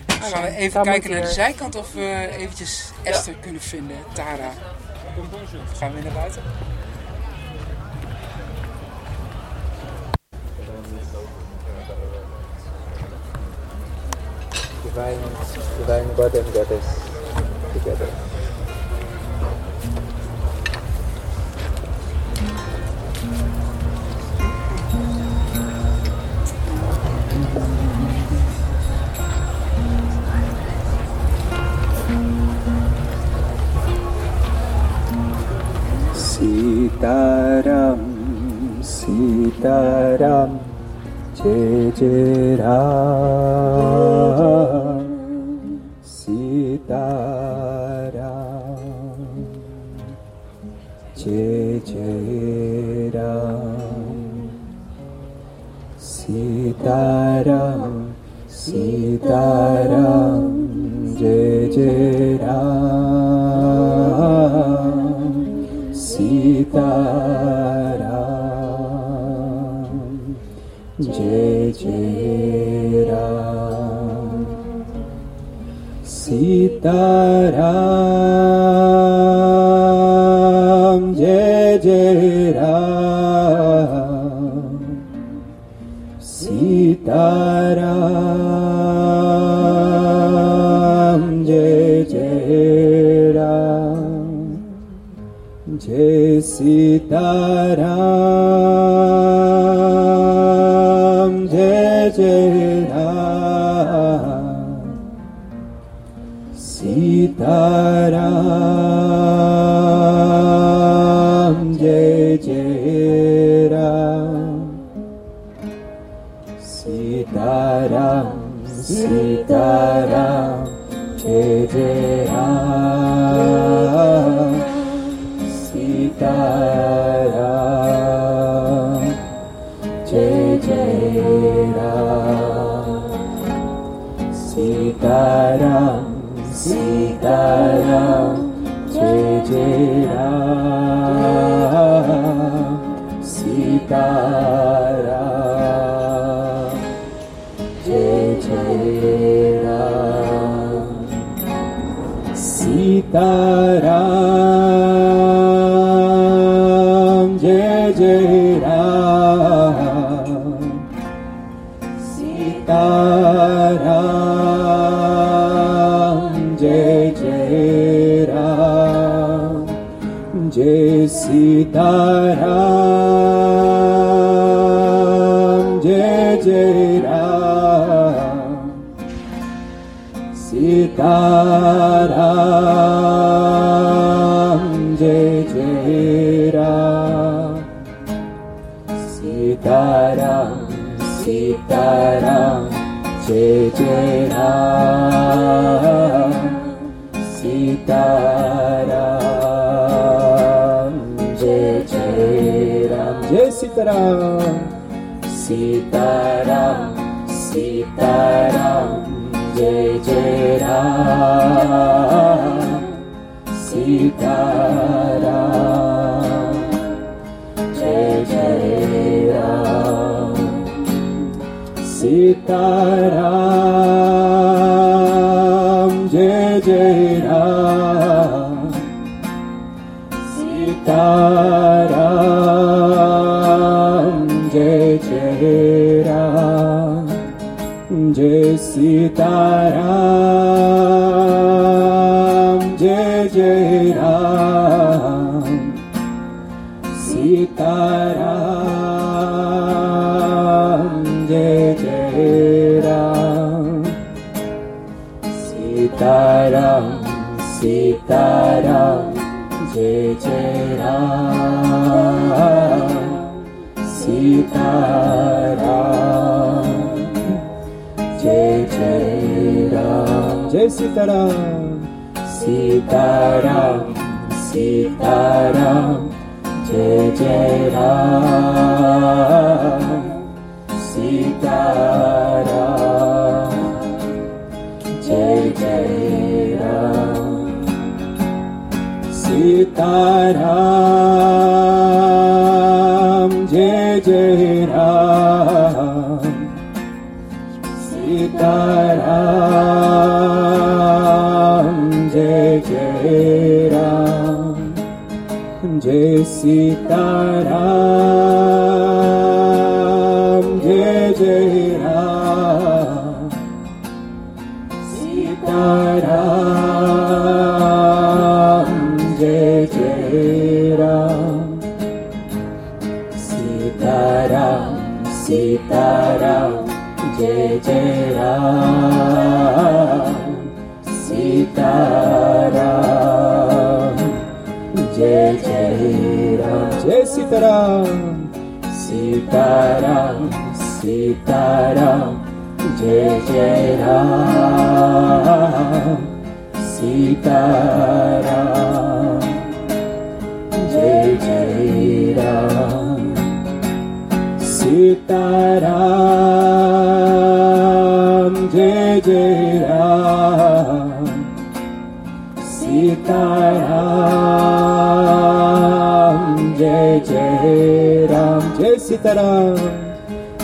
Dan gaan we even kijken naar de zijkant of we eventjes Esther kunnen vinden. Tara. Familienreise? Divine, divine God and Goddess together. Sitaram, Sitaram जय जय राम सीताराम जय जय राम सीताराम सीताराम जय जय राम सीतारा जेरा सीतारा सीताराम जय जय राम सीताराम जय जय राम सीताराम सीताराम जय जय Jai Sita Ram, Jai Jai Ram, Sita Ram. Sitaram जय जय राम सीताराम जय जय राम सीताराम सीताराम जय जय राम सीताराम सीताराम सीताराम सीताराम जय जय राम सीताराम जय जय राम सीताराम जय जय राम सीताराम सीताराम। जय जय राम। सीताराम। जय जय राम। सीताराम सीताराम। जय जय राम। सीताराम जय सीताराम सीताराम सीताराम जय जय राम सीताराम जय जय राम सीताराम जय जय राम सीताराम जय सीताराम जय जय राम सीताराम जय जय राम सीताराम सीताराम जय जय राम सीताराम जय जय Hey, Sitaram. Sitaram, Sitaram, Jai Jai Ram. Sitaram, Jai Jai Ram. Sitaram, Jai Jai Ram. Sitaram. जय जय राम जय सीताराम।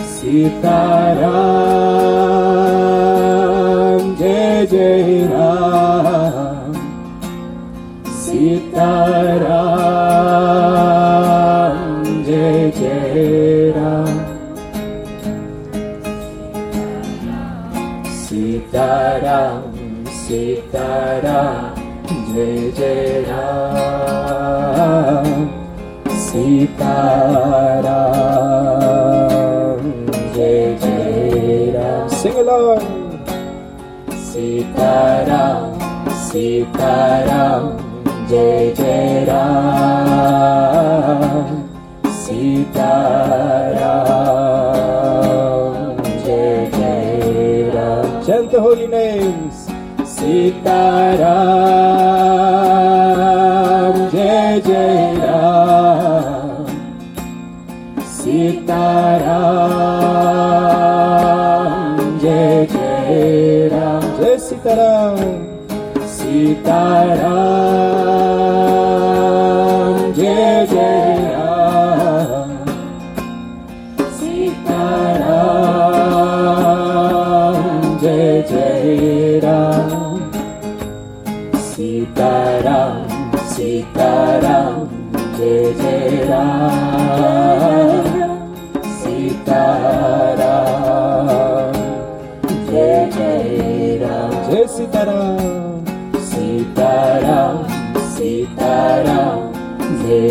सीताराम जय जय राम। सीताराम जय जय राम। सीताराम सीताराम जय जय राम। सीताराम जय जय राम सिंग अलोंग सीताराम सीताराम जय जय राम सीताराम जय जय Ram chant holy names Sitaram citarão, citarão.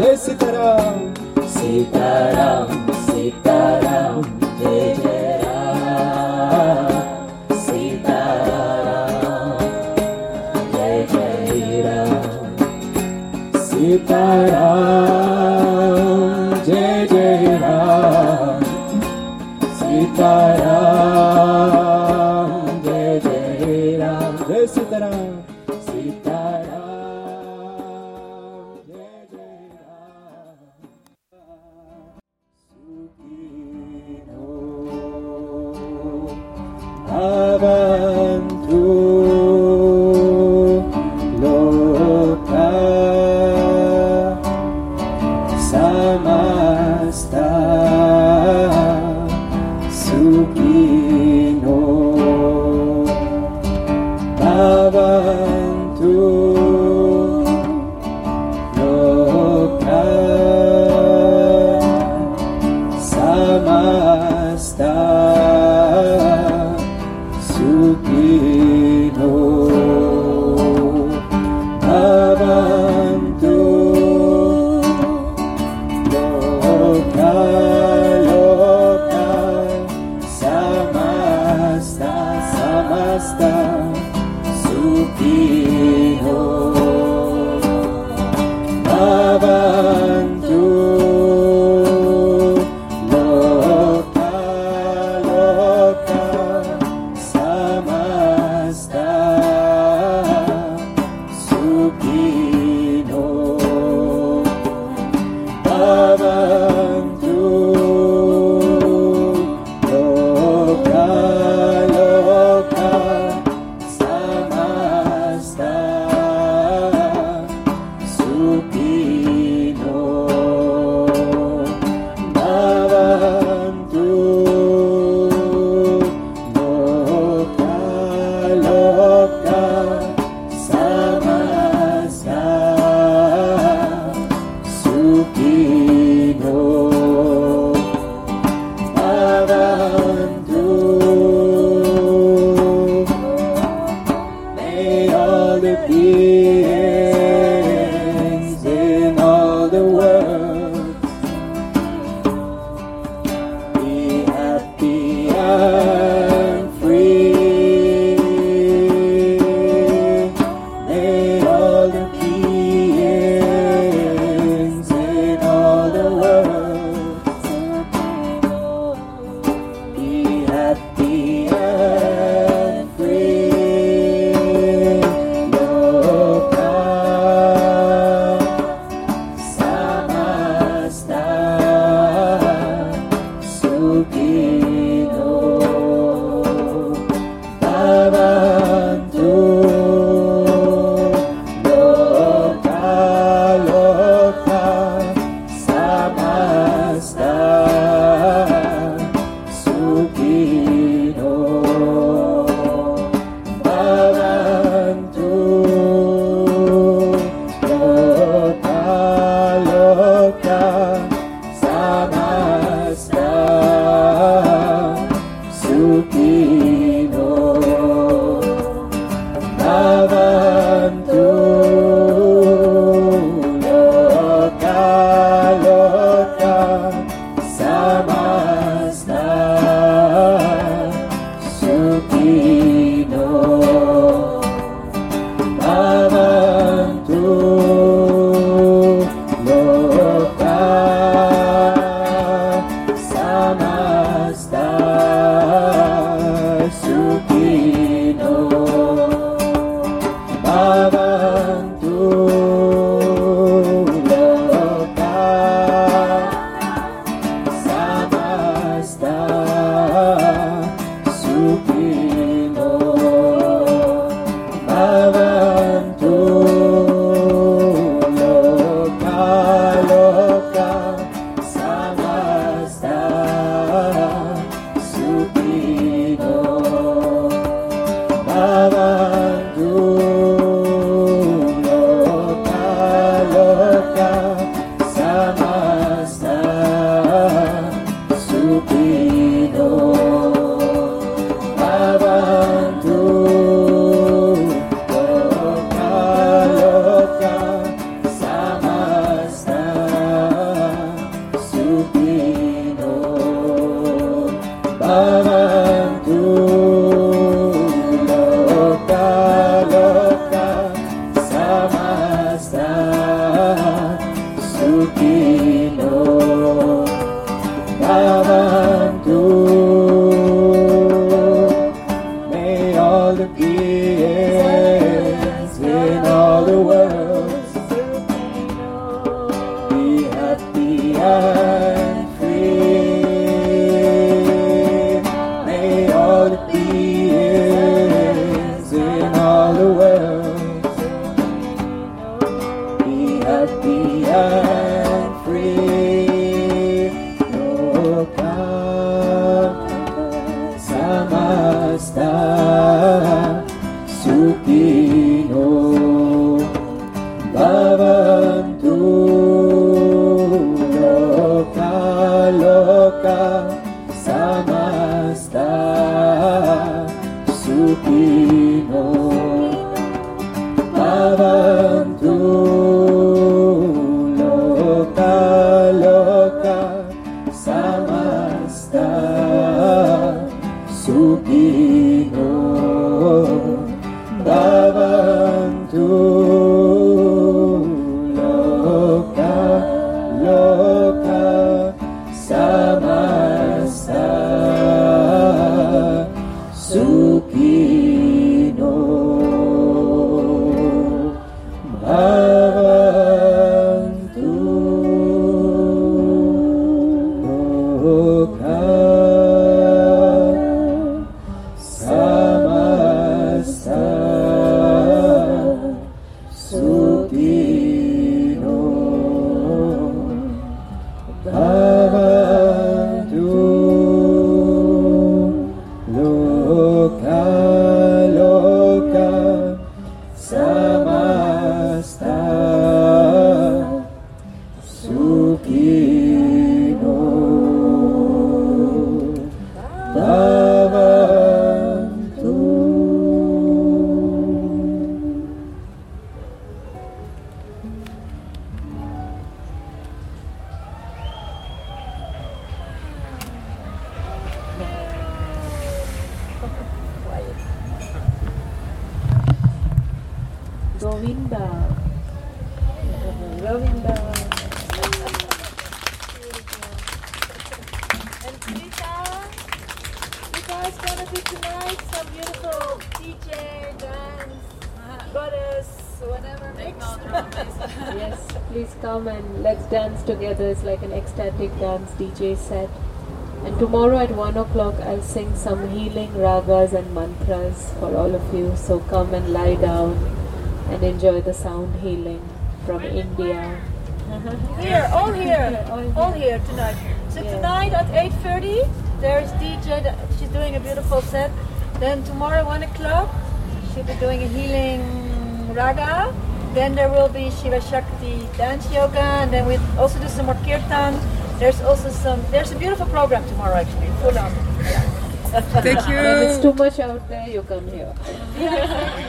हे सीताराम सीताराम सीताराम जय जय राम सीताराम जय जय Ram Sitaram Pinoy. Pinoy. DJ set. And tomorrow at 1 o'clock, I'll sing some healing ragas and mantras for all of you. So come and lie down and enjoy the sound healing from India. (laughs) Here, all here, all here tonight. So Yeah. tonight at 8.30, there's DJ, that- she's doing a beautiful set. Then tomorrow 1 o'clock, she'll be doing a healing raga. Then there will be Shiva Shakti dance yoga, and then we also do some more kirtan. There's also some, there's a beautiful program tomorrow actually, full on. Thank (laughs) you. If it's too much out there, you come here. (laughs)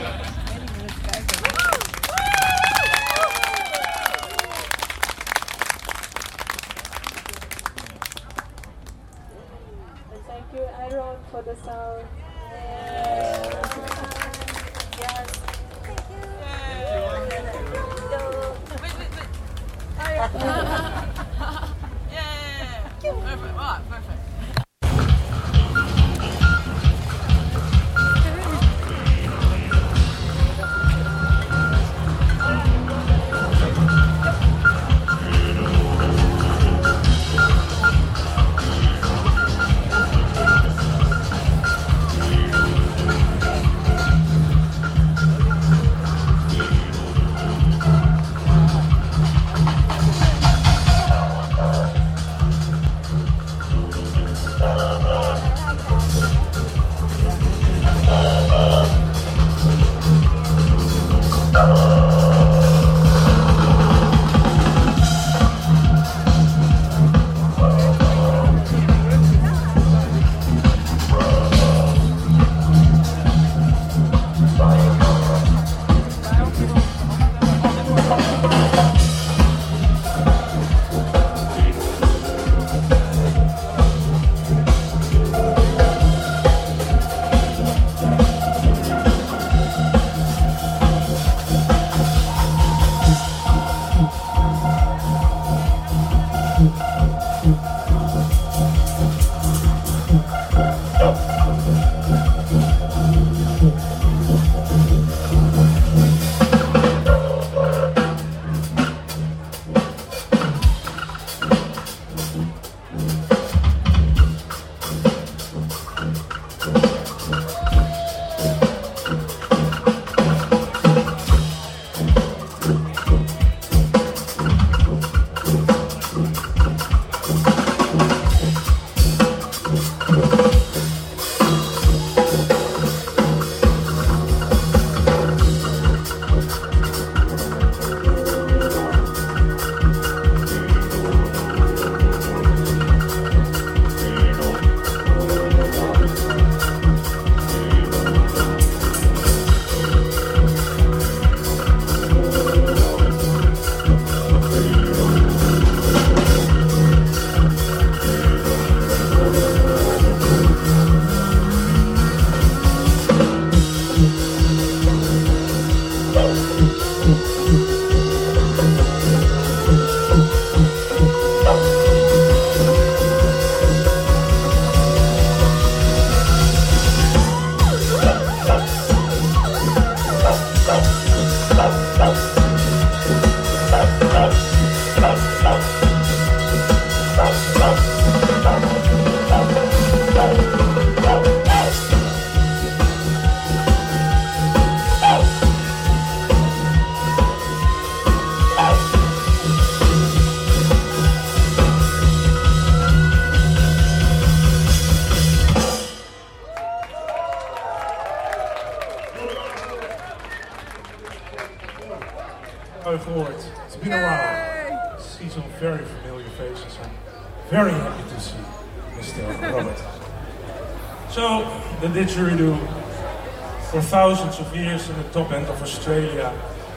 Mr. (laughs) Robert. So, the didgeridoo, for thousands of years in the top end of Australia,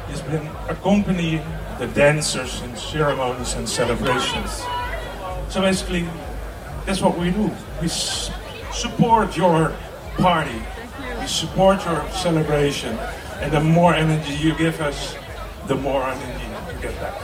has been accompanying the dancers in ceremonies and celebrations. So basically, that's what we do. We support your party. We support your celebration. And the more energy you give us, the more energy you get back.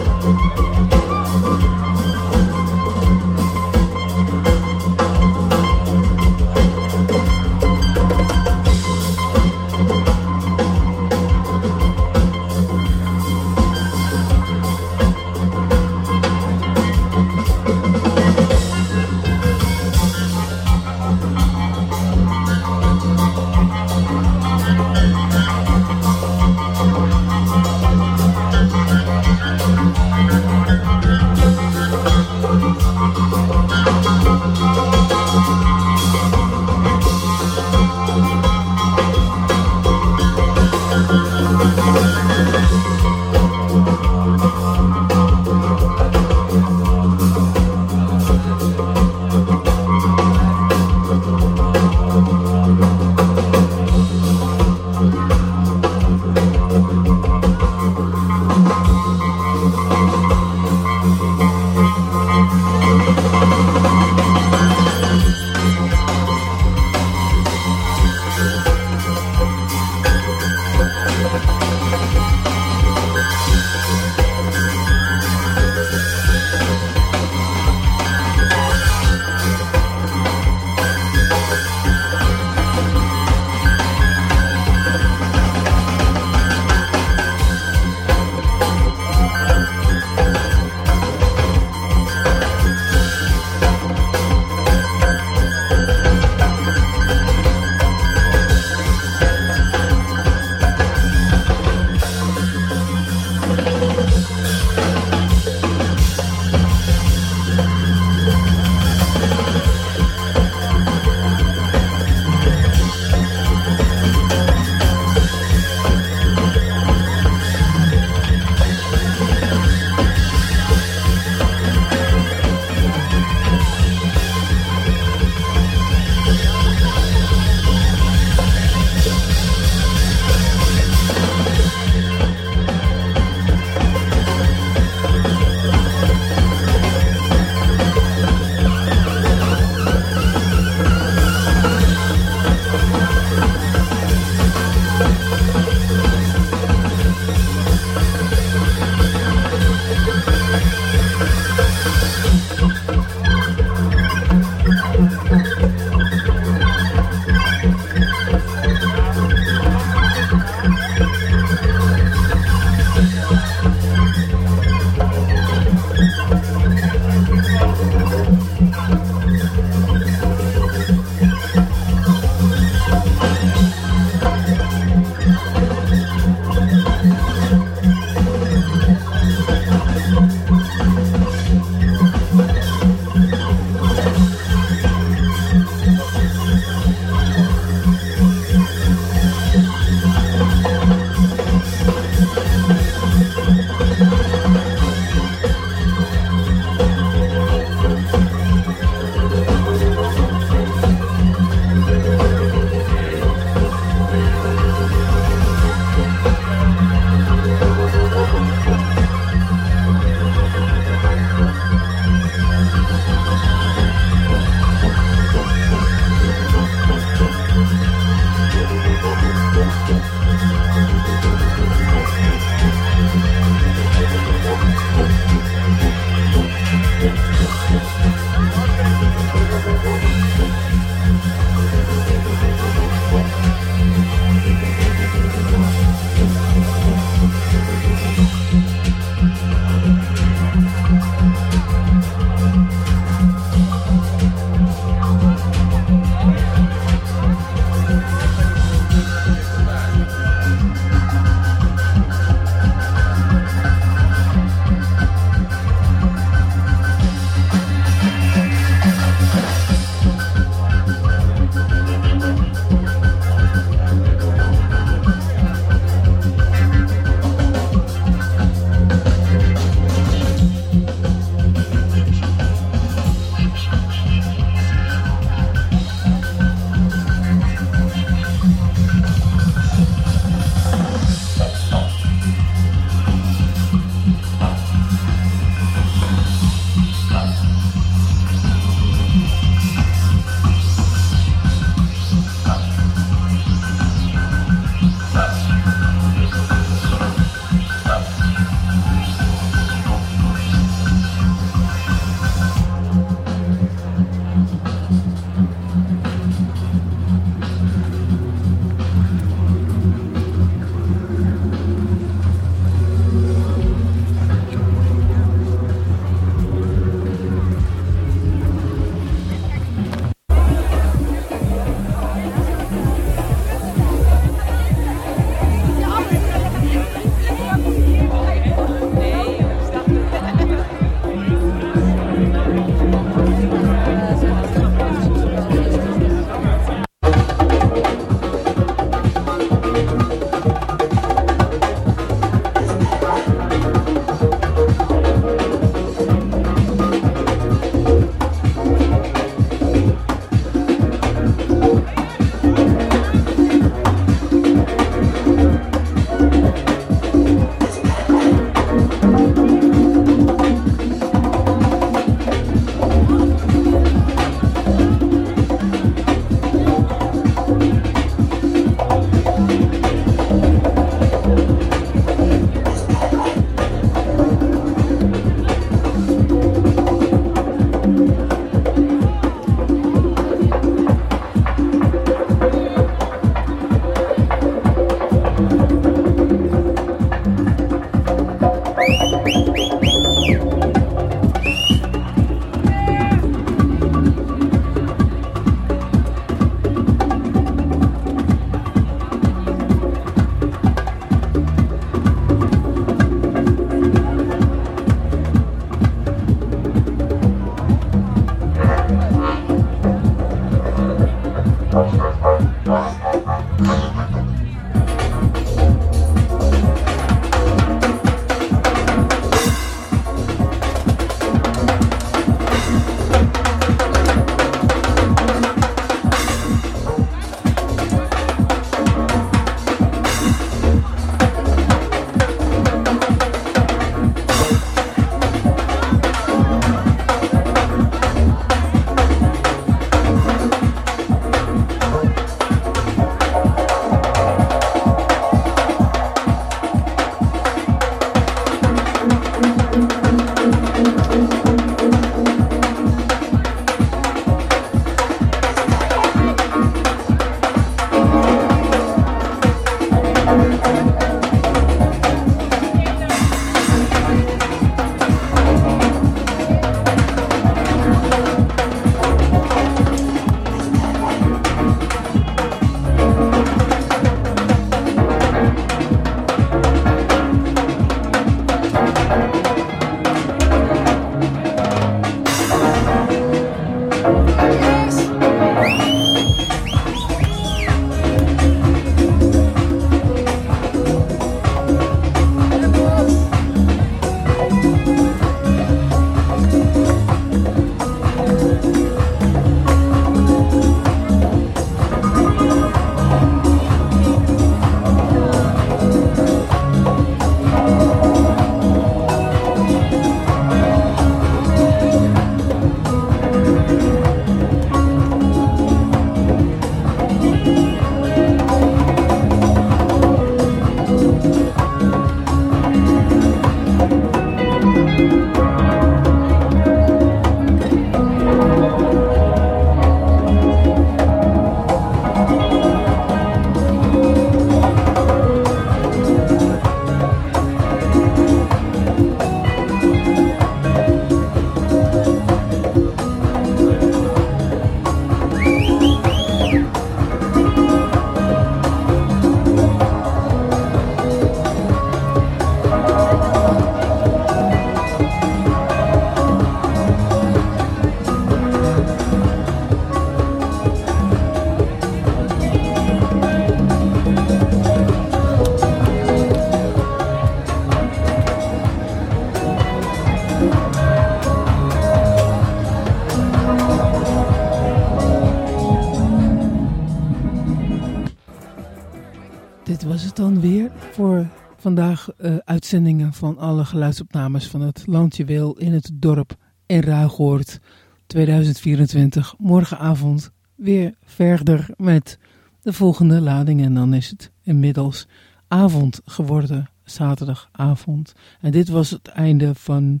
Dan weer voor vandaag eh, uitzendingen van alle geluidsopnames van het Landje Wil in het dorp en Ruigoord 2024. Morgenavond weer verder met de volgende lading en dan is het inmiddels avond geworden, zaterdagavond. En dit was het einde van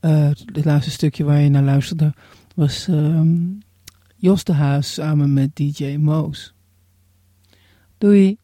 uh, het laatste stukje waar je naar luisterde. Was ehm, Jos de Haas samen met DJ Moos. Doei!